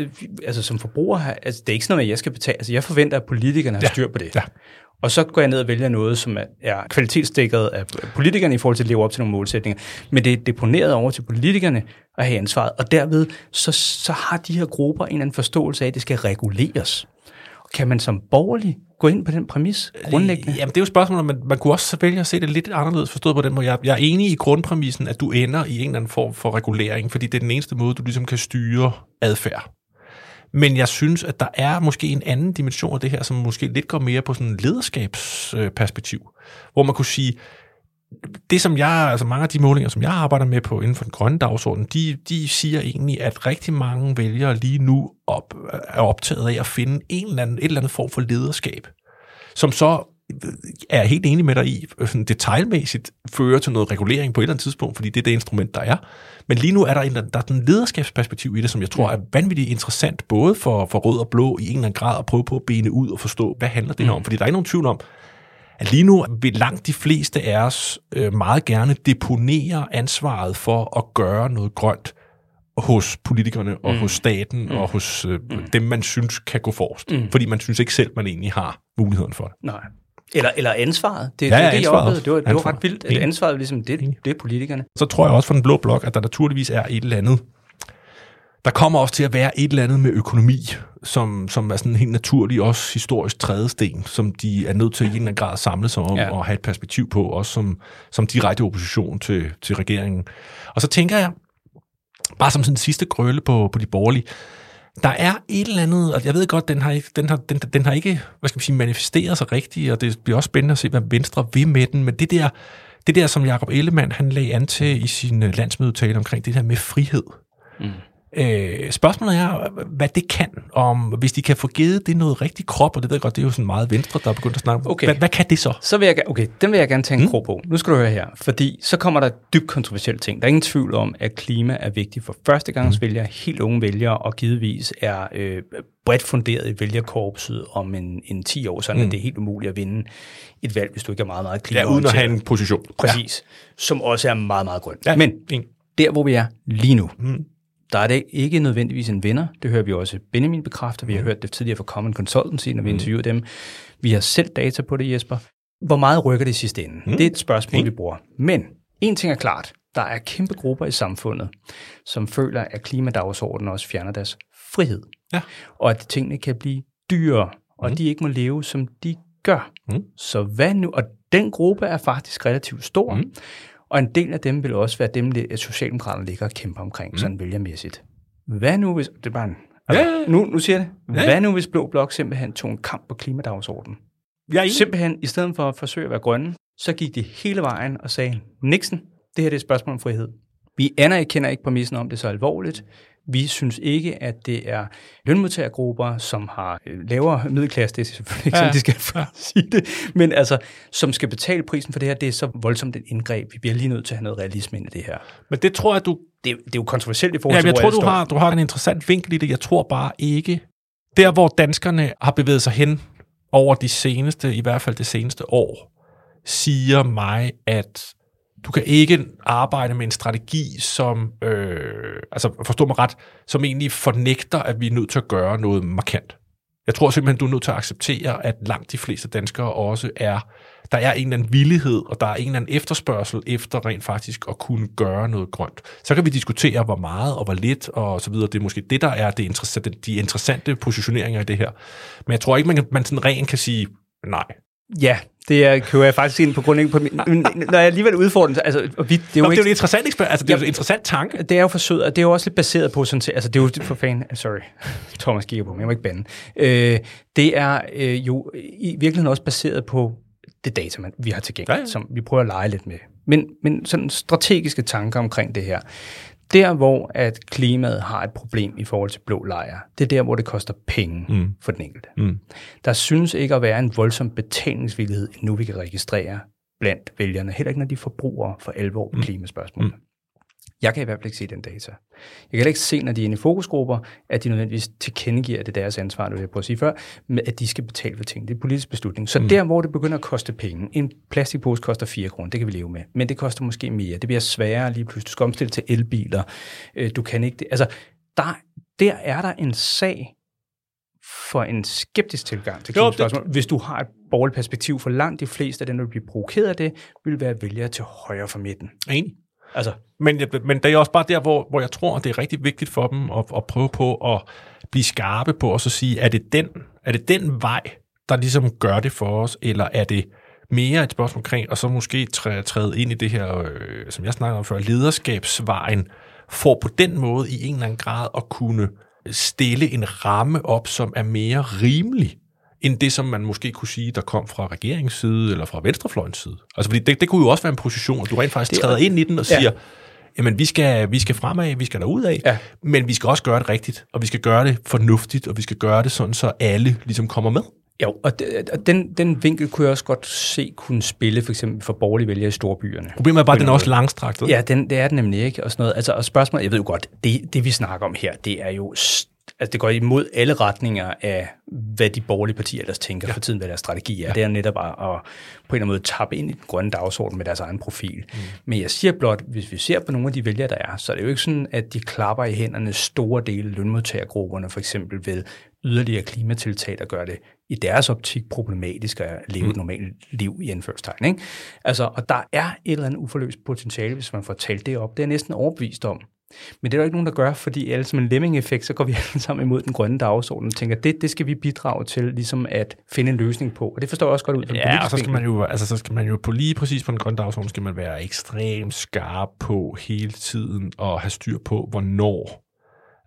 altså som forbruger, altså, det er ikke sådan noget at jeg skal betale, altså jeg forventer, at politikerne har Ja, styr på det. ja. Og så går jeg ned og vælger noget, som er, er kvalitetsdækket af politikerne i forhold til at leve op til nogle målsætninger. Men det er deponeret over til politikerne at have ansvaret. Og derved, så, så har de her grupper en eller anden forståelse af, at det skal reguleres. Kan man som borgerlig gå ind på den præmis grundlæggende? Jamen, det er jo spørgsmålet, men man kunne også vælge at se det lidt anderledes forstået på den måde. Jeg, jeg er enig i grundpræmissen, at du ender i en eller anden form for regulering, fordi det er den eneste måde, du ligesom kan styre adfærd. Men jeg synes, at der er måske en anden dimension af det her, som måske lidt går mere på sådan en lederskabsperspektiv, hvor man kunne sige, det som jeg, altså mange af de målinger, som jeg arbejder med på inden for den grønne dagsorden, de, de siger egentlig, at rigtig mange vælgere lige nu op, er optaget af at finde en eller anden, et eller andet form for lederskab, som så er jeg helt enig med dig i, øh, sådan detaljmæssigt fører til noget regulering på et eller andet tidspunkt, fordi det er det instrument, der er. Men lige nu er der, en, der er en lederskabsperspektiv i det, som jeg tror er vanvittigt interessant, både for, for rød og blå i en eller anden grad, at prøve på at bene ud og forstå, hvad handler det her om? Fordi der er ikke nogen tvivl om, at lige nu vil langt de fleste af os øh, meget gerne deponere ansvaret for at gøre noget grønt hos politikerne og mm. hos staten mm. og hos øh, mm. dem, man synes kan gå forrest. Mm. Fordi man synes ikke selv, man egentlig har muligheden for det. Nej. Eller, eller ansvaret. Det, Ja, det, er det, jeg ansvaret oplevede. Det var, det var ret vildt. At ansvaret ligesom, det, det er politikerne. Så tror jeg også for den blå blok, at der naturligvis er et eller andet. Der kommer også til at være et eller andet med økonomi, som, som er sådan helt naturlig, også historisk trædesten, som de er nødt til i en eller anden grad at samle sig om Ja. og have et perspektiv på, også som, som direkte opposition til, til regeringen. Og så tænker jeg, bare som sådan sidste grølle på, på de borgerlige, der er et eller andet, og jeg ved godt, den har, ikke, den har, den, den har ikke hvad skal man sige, manifesteret sig rigtigt, og det bliver også spændende at se, hvad Venstre vil med den, men det der, det der som Jacob Ellemann han lagde an til i sin øh, landsmødetale omkring det her med frihed. Mm. Øh, spørgsmålet er, hvad det kan, om hvis de kan få givet det noget rigtig krop, og det ved jeg godt, det er jo sådan meget venstre, der er begyndt at snakke om. Okay. Hvad, hvad kan det så? Så vil jeg, okay, den vil jeg gerne tage en mm. krog på. Nu skal du høre her, fordi så kommer der dybt kontroversielle ting. Der er ingen tvivl om, at klima er vigtigt for førstegangsvælgere, helt unge vælgere, og givetvis er øh, bredt funderet i vælgerkorpset om en, en 10 år, sådan mm. at det er helt umuligt at vinde et valg, hvis du ikke er meget, meget klima Ja, uden at have en position. Præcis. Ja. Som også er meget, meget grøn. Ja. Men En. der, hvor vi er lige nu, mm. Der er det ikke nødvendigvis en vinder. Det hører vi også Benjamin bekræfter. Vi har hørt det tidligere fra Common Consultancy, når vi interviewede dem. Vi har selv data på det, Jesper. Hvor meget rykker det i sidste ende? Mm. Det er et spørgsmål, vi bruger. Men en ting er klart. Der er kæmpe grupper i samfundet, som føler, at klimadagsordenen også fjerner deres frihed. Ja. Og at tingene kan blive dyrere, og Mm. de ikke må leve, som de gør. Mm. Så hvad nu? Og den gruppe er faktisk relativt stor. Mm. Og en del af dem vil også være dem, at Socialdemokraterne ligger og kæmper omkring, mm. sådan vælgermæssigt. Hvad nu hvis... Det er bare en, altså, Ja, ja, ja. Nu, nu siger jeg det. Ja, ja. Hvad nu hvis Blå Blok simpelthen tog en kamp på klimadagsordenen? Enig. Simpelthen, i stedet for at forsøge at være grønne, så gik de hele vejen og sagde, Nixon, det her det er et spørgsmål om frihed. Vi anerkender ikke præmissen om det så alvorligt. Vi synes ikke, at det er lønmodtagergrupper, som har øh, lavere middelklasse, det er selvfølgelig ikke Ja, sådan, de skal sige det, men altså, som skal betale prisen for det her, det er så voldsomt et indgreb. Vi bliver lige nødt til at have noget realisme ind i det her. Men det tror jeg, du Det, det er jo kontroversielt i forhold Ja, til, jeg hvor tror, alle du står. har, du har en interessant vinkel i det. Jeg tror bare ikke, der hvor danskerne har bevæget sig hen over de seneste, i hvert fald det seneste år, siger mig, at du kan ikke arbejde med en strategi, som, øh, altså forstå mig ret, som egentlig fornægter, at vi er nødt til at gøre noget markant. Jeg tror simpelthen, du er nødt til at acceptere, at langt de fleste danskere også er, der er en eller anden villighed, og der er en eller anden efterspørgsel efter rent faktisk at kunne gøre noget grønt. Så kan vi diskutere, hvor meget og hvor lidt og så videre. Det er måske det, der er det interessante, de interessante positioneringer i det her. Men jeg tror ikke, man, kan- man sådan rent kan sige, nej, Ja, det er, køber jeg faktisk ind på grund af, på min, når jeg alligevel udfordrer altså, vi, det er jo Nå, det er ikke, jo interessant, altså, det er jo en interessant tanke. det er jo for sød, og det er jo også lidt baseret på sådan set, altså det er jo for fan, sorry, Thomas kigger på mig, jeg må ikke bande. Øh, det er øh, jo i virkeligheden også baseret på det data, man, vi har tilgængeligt, ja. ja. som vi prøver at lege lidt med. Men, men sådan strategiske tanker omkring det her. Der, hvor at klimaet har et problem i forhold til blå lejre, det er der, hvor det koster penge mm. for den enkelte. Mm. Der synes ikke at være en voldsom betalingsvillighed, endnu vi kan registrere blandt vælgerne, heller ikke når de forbruger for alvor med klimaspørgsmål. Mm. Jeg kan i hvert fald ikke se den data. Jeg kan heller ikke se, når de er inde i fokusgrupper, at de nødvendigvis tilkendegiver, at det er deres ansvar, det vil jeg prøve at sige før, med at de skal betale for ting. Det er en politisk beslutning. Så mm. der, hvor det begynder at koste penge, en plastikpose koster 4 kroner, det kan vi leve med, men det koster måske mere. Det bliver sværere lige pludselig. Du skal omstille til elbiler. Øh, Du kan ikke det. Altså, der, der er der en sag for en skeptisk tilgang til klimaspørgsmål. Hvis du har et borgerligt perspektiv, for langt de fleste af dem, der vil blive provokeret af det, vil være vælgere til højre for midten. Enig. Altså, Men, men det er også bare der, hvor, hvor jeg tror, det er rigtig vigtigt for dem at, at prøve på at blive skarpe på og så sige, er det, den, er det den vej, der ligesom gør det for os, eller er det mere et spørgsmål omkring, og så måske træde, ind i det her, øh, som jeg snakkede om før, lederskabsvejen, for på den måde i en eller anden grad at kunne stille en ramme op, som er mere rimelig, end det, som man måske kunne sige, der kom fra regeringens side eller fra venstrefløjens side. Altså, fordi det, det kunne jo også være en position, at du rent faktisk Det er- træder ind i den og Ja. siger, jamen, vi skal, vi skal fremad, vi skal derud af, Ja. men vi skal også gøre det rigtigt, og vi skal gøre det fornuftigt, og vi skal gøre det sådan, så alle ligesom kommer med. Jo, og, de, og den, den vinkel kunne jeg også godt se kunne spille for eksempel for borgerlige vælgere i storbyerne. Problemet er bare, at den er også langstrakt. Ja, den, det er den nemlig ikke. Og, sådan noget. Altså, og spørgsmålet, jeg ved jo godt, det, det vi snakker om her, det er jo, st- altså det går imod alle retninger af, hvad de borgerlige partier ellers tænker ja. for tiden, hvad deres strategi er. Ja. Det er netop at, at på en eller anden måde tappe ind i den grønne dagsorden med deres egen profil. Mm. Men jeg siger blot, hvis vi ser på nogle af de vælgere, der er, så er det jo ikke sådan, at de klapper i hænderne store dele af lønmodtagergrupperne, for eksempel ved yderligere klimatiltag, der gør det i deres optik problematisk at leve et normalt liv i anførstegn. Ikke? Altså, og der er et eller andet uforløst potentiale, hvis man får talt det op. Det er jeg næsten overbevist om. Men det er der ikke nogen, der gør, fordi alle som en lemming-effekt, så går vi alle sammen imod den grønne dagsorden og tænker, det, det skal vi bidrage til ligesom at finde en løsning på. Og det forstår jeg også godt ud fra Ja, og så skal man jo, altså, så skal man jo på lige præcis på den grønne dagsorden, skal man være ekstremt skarp på hele tiden og have styr på, hvornår.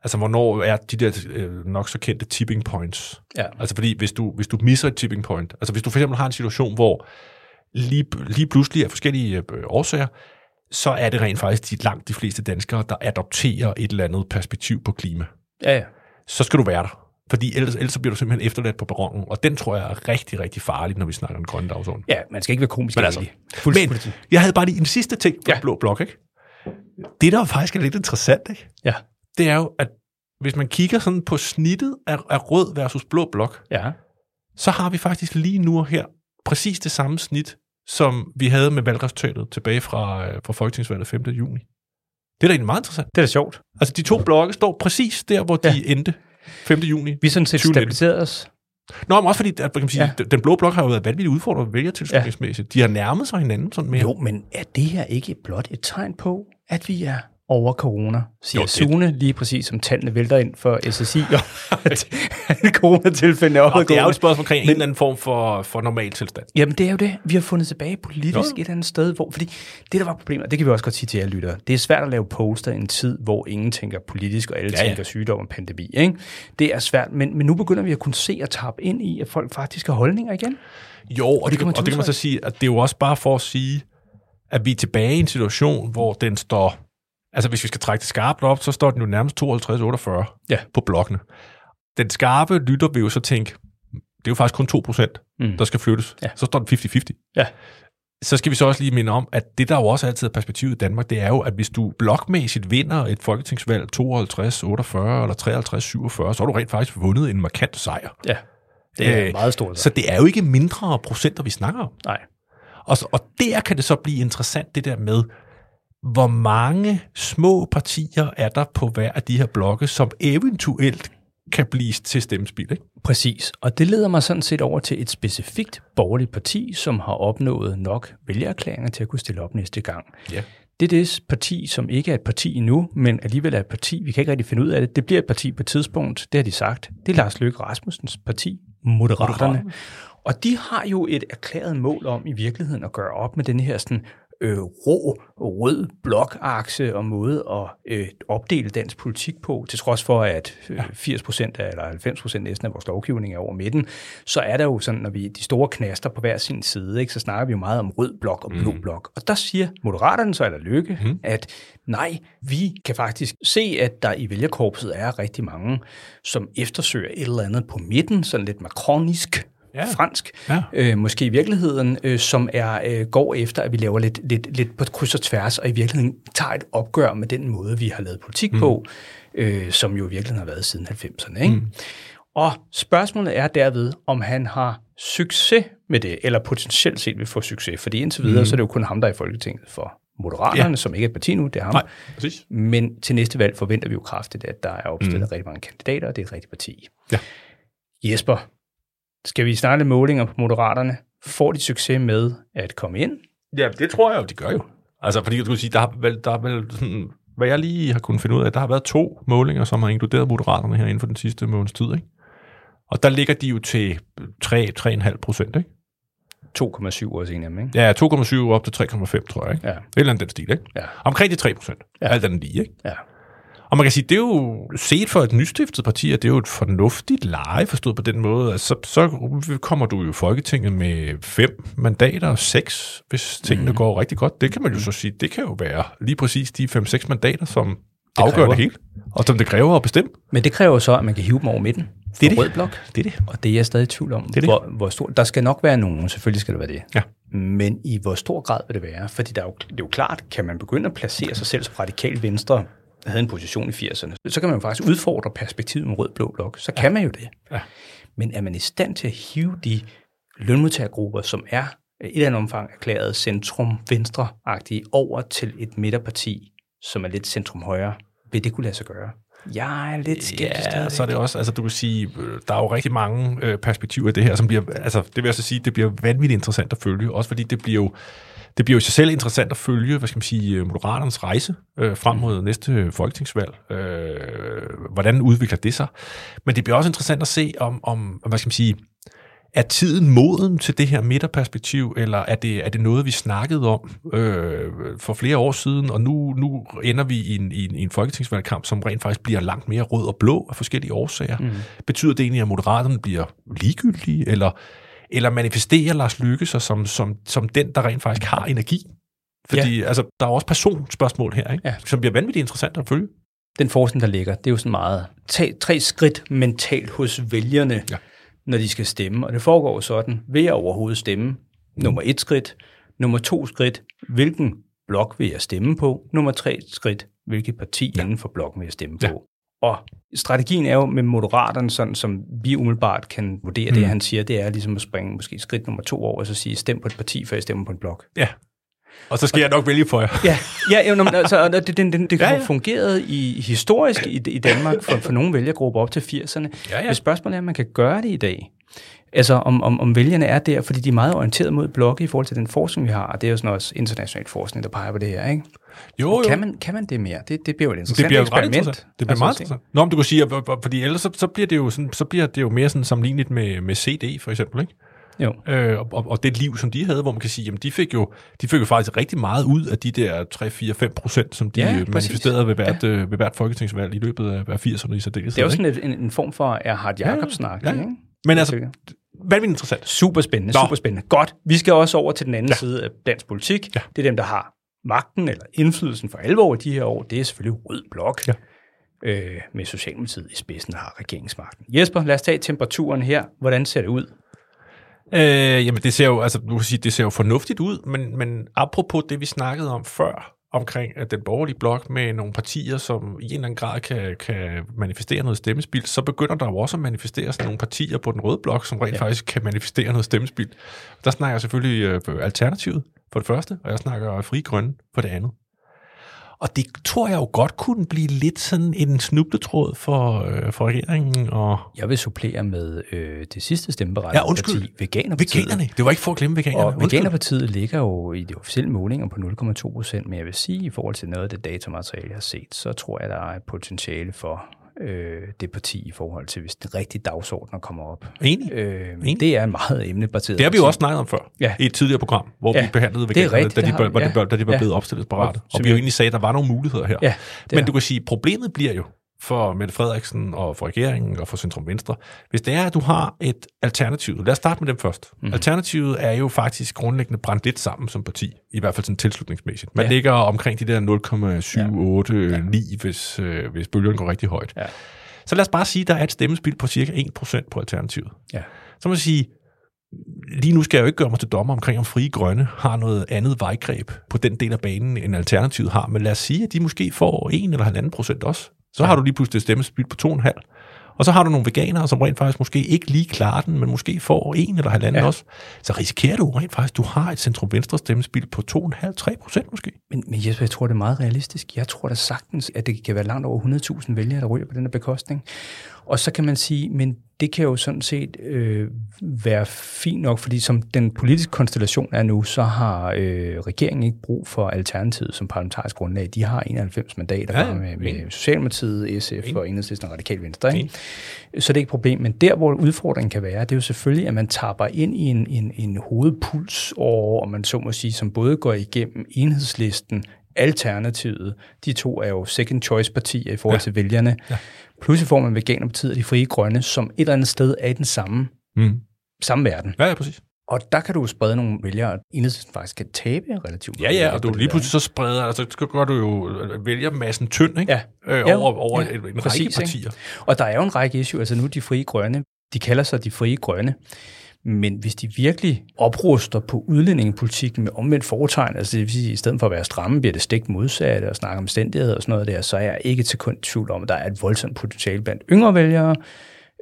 Altså, hvornår er de der øh, nok så kendte tipping points. Ja. Altså, fordi hvis du, hvis du misser et tipping point, altså hvis du for eksempel har en situation, hvor lige, lige pludselig af forskellige øh, årsager, så er det rent faktisk de, langt de fleste danskere, der adopterer et eller andet perspektiv på klima. Ja, ja. Så skal du være der. Fordi ellers, ellers så bliver du simpelthen efterladt på perronen, og den tror jeg er rigtig, rigtig farlig, når vi snakker om den grønne dagsorden. ja, man skal ikke være komisk Men altså. Men jeg havde bare lige en sidste ting på ja. Blå Blok, ikke? Det, der faktisk er lidt interessant, ikke? Ja. det er jo, at hvis man kigger sådan på snittet af, af rød versus blå blok, Ja. så har vi faktisk lige nu her præcis det samme snit, som vi havde med valgresultatet tilbage fra, øh, fra Folketingsvalget 5. juni. Det er da egentlig meget interessant. Det er da sjovt. Altså, de to blokke står præcis der, hvor de Ja. endte 5. juni. Vi er sådan set 2019. stabiliseret os. Nå, men også fordi, at, kan man sige, Ja. ja. den blå blok har jo været vanvittigt udfordret vælgertilslutningsmæssigt. De har nærmet sig hinanden sådan mere. Jo, men er det her ikke blot et tegn på, at vi er over corona, siger Jo, Sune, lige præcis som tallene vælter ind for SSI, og at coronatilfælde er Og det er jo et spørgsmål omkring Men- en eller anden form for, for normal tilstand. Jamen, det er jo det. Vi har fundet tilbage politisk Jo. et eller andet sted, hvor... Fordi det, der var problemet, og det kan vi også godt sige til jer lyttere, det er svært at lave poster i en tid, hvor ingen tænker politisk, og alle Ja, ja, tænker sygdom og pandemi. Ikke? Det er svært, men, men nu begynder vi at kunne se og tappe ind i, at folk faktisk har holdninger igen. Jo, og, det, kan man og det kan man så sige, at det er jo også bare for at sige, at vi er tilbage i en situation, hvor den står, altså hvis vi skal trække det skarpt op, så står den jo nærmest 52-48 Ja. på blokkene. Den skarpe lytter vil jo så tænke, det er jo faktisk kun 2%, Mm. der skal flyttes. Ja. Så står den 50-50. Ja. Så skal vi så også lige minde om, at det der jo også altid er perspektivet i Danmark, det er jo, at hvis du blokmæssigt vinder et folketingsvalg 52, 48 eller 53, 47, så har du rent faktisk vundet en markant sejr. Ja, det er Øh, meget stort. Så det er jo ikke mindre procenter, vi snakker om. Nej. Og, så- og der kan det så blive interessant, det der med, hvor mange små partier er der på hver af de her blokke, som eventuelt kan blive til stemmespil. Ikke? Præcis, og det leder mig sådan set over til et specifikt borgerligt parti, som har opnået nok vælgererklæringer til at kunne stille op næste gang. Ja. Det er det parti, som ikke er et parti endnu, men alligevel er et parti. Vi kan ikke rigtig finde ud af det. Det bliver et parti på et tidspunkt, det har de sagt. Det er Lars Løkke Rasmussens parti, Moderaterne. Moderaterne. Og de har jo et erklæret mål om i virkeligheden at gøre op med den her sådan øh, rå, rød blokakse og måde at øh, opdele dansk politik på, til trods for, at øh, 80 procent eller 90 procent næsten af vores lovgivning er over midten, så er der jo sådan, når vi de store knaster på hver sin side, ikke, så snakker vi jo meget om rød blok og blå mm. blok. Og der siger Moderaterne så, eller Lykke, mm. at nej, vi kan faktisk se, at der i vælgerkorpset er rigtig mange, som eftersøger et eller andet på midten, sådan lidt makronisk, ja. fransk, ja. Øh, måske i virkeligheden, øh, som er øh, går efter, at vi laver lidt, lidt, lidt på kryds og tværs, og i virkeligheden tager et opgør med den måde, vi har lavet politik mm. på, øh, som jo i virkeligheden har været siden 90'erne. Ikke? Mm. Og spørgsmålet er derved, om han har succes med det, eller potentielt set vil få succes, fordi indtil videre, mm. så er det jo kun ham, der er i Folketinget for Moderaterne, ja. som ikke er et parti nu, det er ham. Nej, præcis. Men til næste valg forventer vi jo kraftigt, at der er opstillet mm. rigtig mange kandidater, og det er et rigtigt parti. Ja. Jesper, skal vi starte målinger på Moderaterne? Får de succes med at komme ind? Ja, det tror jeg jo, de gør jo. Altså, fordi du kan sige, der har vel, der har vel sådan, hvad jeg lige har kunnet finde ud af, der har været to målinger, som har inkluderet Moderaterne her inden for den sidste måneds tid, ikke? Og der ligger de jo til 3-3,5 procent, ikke? 2,7 også en af dem, ikke? Ja, 2,7 op til 3,5, tror jeg, ikke? Ja. Eller andet den stil, ikke? Ja. Omkring de 3 procent. Ja. Alt andet lige, ikke? Ja. Og man kan sige, det er jo set for et nystiftet parti, at det er jo et fornuftigt leje, forstået på den måde. Altså, så, så kommer du jo i Folketinget med fem mandater seks, hvis tingene mm. går rigtig godt. Det kan man jo så sige, det kan jo være lige præcis de fem-seks mandater, som det afgør kræver. det hele, og som det kræver at bestemme. Men det kræver så, at man kan hive dem over midten. Det er det. Rød blok. Det er det. Og det er jeg stadig i tvivl om. Det er det. Hvor, hvor stor, der skal nok være nogen, selvfølgelig skal der være det. Ja. Men i hvor stor grad vil det være? Fordi der er jo, det er jo klart, kan man begynde at placere sig selv som radikal venstre havde en position i 80'erne, så kan man jo faktisk udfordre perspektivet med rød-blå blok. Så kan man jo det. Ja. Men er man i stand til at hive de lønmodtagergrupper, som er i et eller andet omfang erklæret centrum-venstre-agtige, over til et midterparti, som er lidt centrum-højre, vil det kunne lade sig gøre? Jeg er lidt skeptisk. Ja, så er det også, altså du kan sige, øh, der er jo rigtig mange øh, perspektiver i det her, som bliver, altså det vil jeg så sige, det bliver vanvittigt interessant at følge, også fordi det bliver jo, det bliver jo i sig selv interessant at følge, hvad skal man sige, Moderaternes rejse øh, frem mod næste folketingsvalg. Øh, hvordan udvikler det sig? Men det bliver også interessant at se, om, om hvad skal man sige, er tiden moden til det her midterperspektiv, eller er det, er det noget, vi snakkede om øh, for flere år siden, og nu, nu ender vi i en, i, en, i en folketingsvalgkamp, som rent faktisk bliver langt mere rød og blå af forskellige årsager? Mm. Betyder det egentlig, at Moderaterne bliver ligegyldige, eller eller manifesterer Lars Lykke sig som, som, som den, der rent faktisk har energi? Fordi ja. altså, der er også personspørgsmål her, ikke? Ja. som bliver vanvittigt interessant at følge. Den forskning, der ligger, det er jo sådan meget tag, tre skridt mentalt hos vælgerne, ja. når de skal stemme. Og det foregår sådan, vil jeg overhovedet stemme? Nummer et skridt. Nummer to skridt, hvilken blok vil jeg stemme på? Nummer tre skridt, hvilket parti ja. inden for blokken vil jeg stemme ja. på? Og strategien er jo med moderaterne, sådan som vi umiddelbart kan vurdere mm. det, han siger, det er ligesom at springe måske skridt nummer to over, og så sige, stem på et parti, før jeg stemmer på en blok. Ja, og så skal og, jeg nok vælge for jer. Ja, ja jo, altså, det, det, det, det ja, ja. fungeret i, historisk i, i Danmark for, for nogle vælgergrupper op til 80'erne. Ja, ja. Men spørgsmålet er, om man kan gøre det i dag. Altså om, om, om vælgerne er der, fordi de er meget orienteret mod blokke i forhold til den forskning, vi har, og det er jo sådan også international forskning, der peger på det her, ikke? Jo, jo. Kan man, kan man det mere? Det, det bliver jo et interessant det bliver eksperiment. Interessant. Det bliver altså, meget interessant. Nå, om du kan sige, at, fordi ellers så, så, bliver det jo sådan, så bliver det jo mere sådan sammenlignet med, med CD for eksempel, ikke? Jo. Øh, og, og, det liv, som de havde, hvor man kan sige, jamen de fik jo, de fik jo faktisk rigtig meget ud af de der 3-4-5 procent, som de ja, manifesterede ved hvert, ja. øh, ved hvert folketingsvalg i løbet af, af 80'erne i særdeleshed. Det er jo sådan en, en, en form for Erhard Jacobsen ja, ja. ikke? Men altså, vanvittigt interessant. Super spændende, Nå. super spændende. Godt, vi skal også over til den anden ja. side af dansk politik. Ja. Det er dem, der har magten eller indflydelsen for alvor i de her år. Det er selvfølgelig Rød Blok. Ja. Øh, med Socialdemokratiet i spidsen, har regeringsmagten. Jesper, lad os tage temperaturen her. Hvordan ser det ud? Øh, jamen, det ser jo, altså, du kan sige, det ser jo fornuftigt ud, men, men apropos det, vi snakkede om før, omkring at den borgerlige blok med nogle partier, som i en eller anden grad kan, kan manifestere noget stemmespil, så begynder der jo også at manifestere sig nogle partier på den røde blok, som rent ja. faktisk kan manifestere noget stemmespil. Der snakker jeg selvfølgelig øh, Alternativet for det første, og jeg snakker Fri Grønne for det andet. Og det tror jeg jo godt kunne blive lidt sådan en snubletråd for, øh, for regeringen. Og... Jeg vil supplere med øh, det sidste stemmeberettigede ja, undskyld. parti, Veganerpartiet. Veganerne. Det var ikke for at glemme veganerne. Og undskyld. Veganerpartiet ligger jo i de officielle målinger på 0,2 procent, men jeg vil sige, i forhold til noget af det datamateriale, jeg har set, så tror jeg, der er et potentiale for øh, det parti i forhold til, hvis det rigtige dagsordner kommer op. Enig. Øh, Enig. det er meget emnebaseret Det har vi jo også snakket om før, Ja. i et tidligere program, hvor Ja, vi behandlede er veganerne, rigtigt, da, det de, har var, vi. hvor de, Ja. da de var Ja. blevet opstillingsparate. Og Og vi jo egentlig sagde, at der var nogle muligheder her. Ja, Men er- du kan sige, problemet bliver jo for Mette Frederiksen og for regeringen og for Centrum Venstre, hvis det er, at du har et alternativ. Lad os starte med dem først. Mm. Alternativet er jo faktisk grundlæggende brændt lidt sammen som parti, i hvert fald sådan tilslutningsmæssigt. Man Ja. ligger omkring de der 0,78, ja. hvis, øh, hvis bølgerne går rigtig højt. Ja. Så lad os bare sige, at der er et stemmespil på cirka 1% på alternativet. Ja. Så må jeg sige, lige nu skal jeg jo ikke gøre mig til dommer omkring, om Frie Grønne har noget andet vejgreb på den del af banen, end Alternativet har. Men lad os sige, at de måske får 1 eller 1,5 procent også. Så har du lige pludselig et stemmespil på 2,5. Og så har du nogle veganere, som rent faktisk måske ikke lige klarer den, men måske får en eller halvanden Ja. også. Så risikerer du rent faktisk, at du har et centrum-venstre stemmespil på 2,5-3 procent måske. Men, men Jesper, jeg tror, det er meget realistisk. Jeg tror da sagtens, at det kan være langt over 100.000 vælgere, der ryger på den her bekostning. Og så kan man sige, men det kan jo sådan set øh, være fint nok, fordi som den politiske konstellation er nu, så har øh, regeringen ikke brug for Alternativet som parlamentarisk grundlag. De har 91 mandater Ja, med, med. Socialdemokratiet, SF Enig. og Enhedslisten og Radikal Venstre. Ikke? Så det er ikke et problem. Men der, hvor udfordringen kan være, det er jo selvfølgelig, at man tapper ind i en, en, en hovedpuls over, om man så må sige, som både går igennem enhedslisten, Alternativet, de to er jo second choice partier i forhold ja. Til vælgerne. Ja. Pludselig får man Veganerpartiet og de frie grønne, som et eller andet sted er i den samme, Mm. samme verden. Ja, ja, præcis. Og der kan du sprede nogle vælgere, og enhedslisten faktisk kan tabe relativt. Ja, ja, og du lige pludselig så spreder, altså så gør du jo øh, vælgermassen tynd, ikke? Ja. Øh, over over ja, en, en præcis, række ikke? partier. Og der er jo en række issue, altså nu de frie grønne, de kalder sig de frie grønne, men hvis de virkelig opruster på udlændingepolitikken med omvendt foretegn, altså det vil sige, i stedet for at være stramme, bliver det stik modsatte og snakke om omstændigheder og sådan noget der, så er jeg ikke til kun tvivl om, at der er et voldsomt potentiale blandt yngre vælgere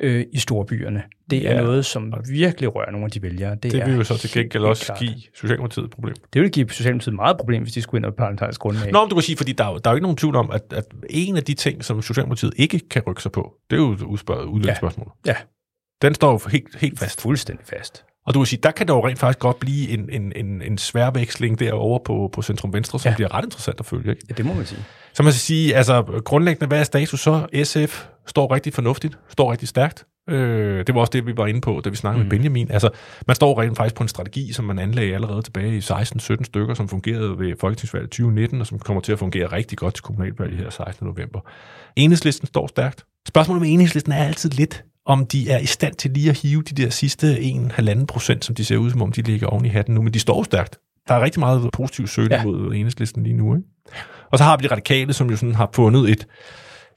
øh, i storbyerne. Det er Ja. noget, som virkelig rører nogle af de vælgere. Det er vil jo så til gengæld også klart. give Socialdemokratiet et problem. Det vil give Socialdemokratiet meget problem, hvis de skulle ind og parlamentarisk grundlag. Nå, men du kan sige, fordi der er, jo, der er jo ikke nogen tvivl om, at, at en af de ting, som Socialdemokratiet ikke kan rykke sig på, det er jo udspørget udlændingsspørgsmål. Ja. Den står helt, helt fast. Fuldstændig fast. Og du kan sige, der kan der jo rent faktisk godt blive en, en, en, en sværveksling derovre på, på Centrum Venstre, som ja. bliver ret interessant at følge. Ikke? Ja, det må man sige. Så man skal sige, altså grundlæggende, hvad er status så? SF står rigtig fornuftigt, står rigtig stærkt. Øh, det var også det, vi var inde på, da vi snakkede mm. med Benjamin. Altså, man står rent faktisk på en strategi, som man anlagde allerede tilbage i 16-17 stykker, som fungerede ved Folketingsvalget 2019, og som kommer til at fungere rigtig godt til kommunalvalget her 16. november. Enhedslisten står stærkt. Spørgsmålet med enhedslisten er altid lidt, om de er i stand til lige at hive de der sidste 1,5 procent, som de ser ud som om, de ligger oven i hatten nu, men de står stærkt. Der er rigtig meget positiv søgning Ja. mod enhedslisten lige nu. Ikke? Og så har vi de radikale, som jo sådan har fundet et,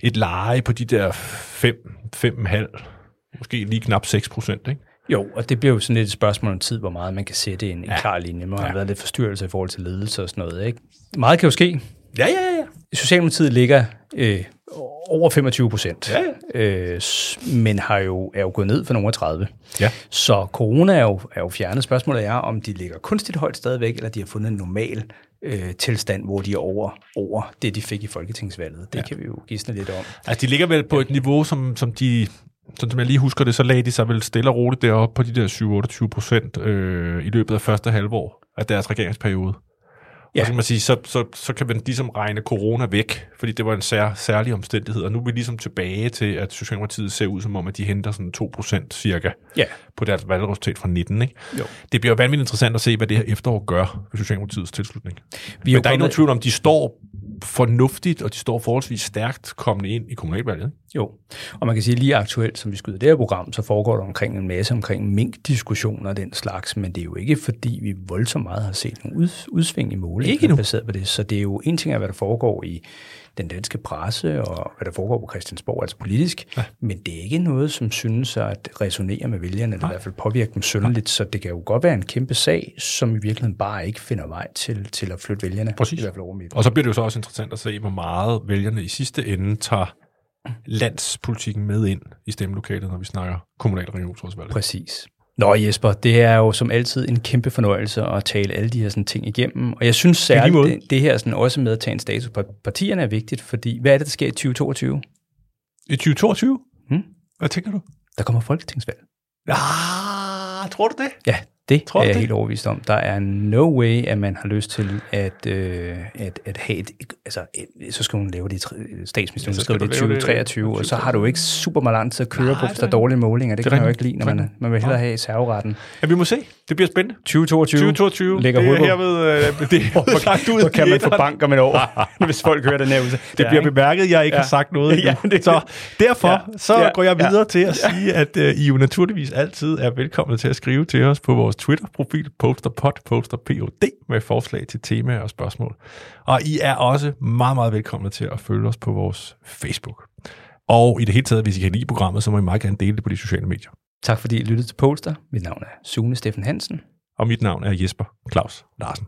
et leje på de der 5, 5,5, måske lige knap 6 procent. Ikke? Jo, og det bliver jo sådan lidt et spørgsmål om tid, hvor meget man kan sætte en, en Ja. klar linje. Man har Ja. været lidt forstyrrelse i forhold til ledelse og sådan noget. Ikke? Meget kan jo ske. Ja, ja, ja. Socialdemokratiet ligger øh, over 25 procent, Ja, øh, s- men har jo, er jo gået ned for nogle af 30. Ja. Så corona er jo, er jo fjernet. Spørgsmålet er, om de ligger kunstigt højt stadigvæk, eller de har fundet en normal øh, tilstand, hvor de er over, over det, de fik i folketingsvalget. Det ja. kan vi jo gisne lidt om. Altså, de ligger vel på et niveau, som, som de... Sådan som jeg lige husker det, så lagde de sig vel stille og roligt deroppe på de der 7-28 procent øh, i løbet af første halvår af deres regeringsperiode. Ja. Og så kan man sige, så, så, så kan man ligesom regne corona væk, fordi det var en sær, særlig omstændighed, og nu er vi ligesom tilbage til, at Socialdemokratiet ser ud som om, at de henter sådan 2 procent cirka Ja. på deres valgresultat fra 19. Ikke? Jo. Det bliver vanvittigt interessant at se, hvad det her efterår gør ved Socialdemokratiets tilslutning. Vi er Men der er ikke nogen tvivl om, de står fornuftigt, og de står forholdsvis stærkt kommende ind i kommunalvalget. Jo, og man kan sige lige aktuelt, som vi skyder det her program, så foregår der omkring en masse omkring minkdiskussioner og den slags, men det er jo ikke fordi, vi voldsomt meget har set nogle ud, udsving i målet. Ikke endnu. baseret på det. Så det er jo en ting af, hvad der foregår i den danske presse, og hvad der foregår på Christiansborg, altså politisk, ja. men det er ikke noget, som synes at resonere med vælgerne, eller i hvert fald påvirke dem synderligt, så det kan jo godt være en kæmpe sag, som i virkeligheden bare ikke finder vej til, til at flytte vælgerne, Præcis. i hvert fald over midten. Og så bliver det jo så også interessant at se, hvor meget vælgerne i sidste ende tager landspolitikken med ind i stemmelokalet, når vi snakker kommunal- og regionsrådsvalg. Præcis. Nå Jesper, det er jo som altid en kæmpe fornøjelse at tale alle de her sådan, ting igennem. Og jeg synes særligt, det, det her sådan, også med at tage en status på partierne er vigtigt, fordi hvad er det, der sker i 2022? I 2022? Hmm? Hvad tænker du? Der kommer folketingsvalg. Ah, tror du det? Ja, Det Tror er jeg det? helt overbevist om. Der er no way, at man har lyst til at, øh, at, at have et, altså, et, så skal hun lave det statsministeren, Ja, så skriver det i du lave det i 2023, og så har du ikke super meget tid at køre Nej, på, hvis der er dårlige målinger. Det, det kan man jo ikke lide, når man, man vil hellere have serveretten. Ja, vi må se. Det bliver spændende. 2022, 2022. lægger det er hovedet herved, øh, det er sagt ud. Hvor kan man få æteren. banker med over, hvis folk hører den her ud. Det bliver bemærket, at jeg ikke Ja. har sagt noget Ja, det- Så derfor Ja. så Ja. går jeg videre Ja. til at sige, at uh, I jo naturligvis altid er velkomne til at skrive til os på vores Twitter-profil, posterpod, posterpod, med forslag til temaer og spørgsmål. Og I er også meget, meget velkomne til at følge os på vores Facebook. Og i det hele taget, hvis I kan lide programmet, så må I meget gerne dele det på de sociale medier. Tak fordi I lyttede til Polster. Mit navn er Sune Steffen Hansen. Og mit navn er Jesper Claus Larsen.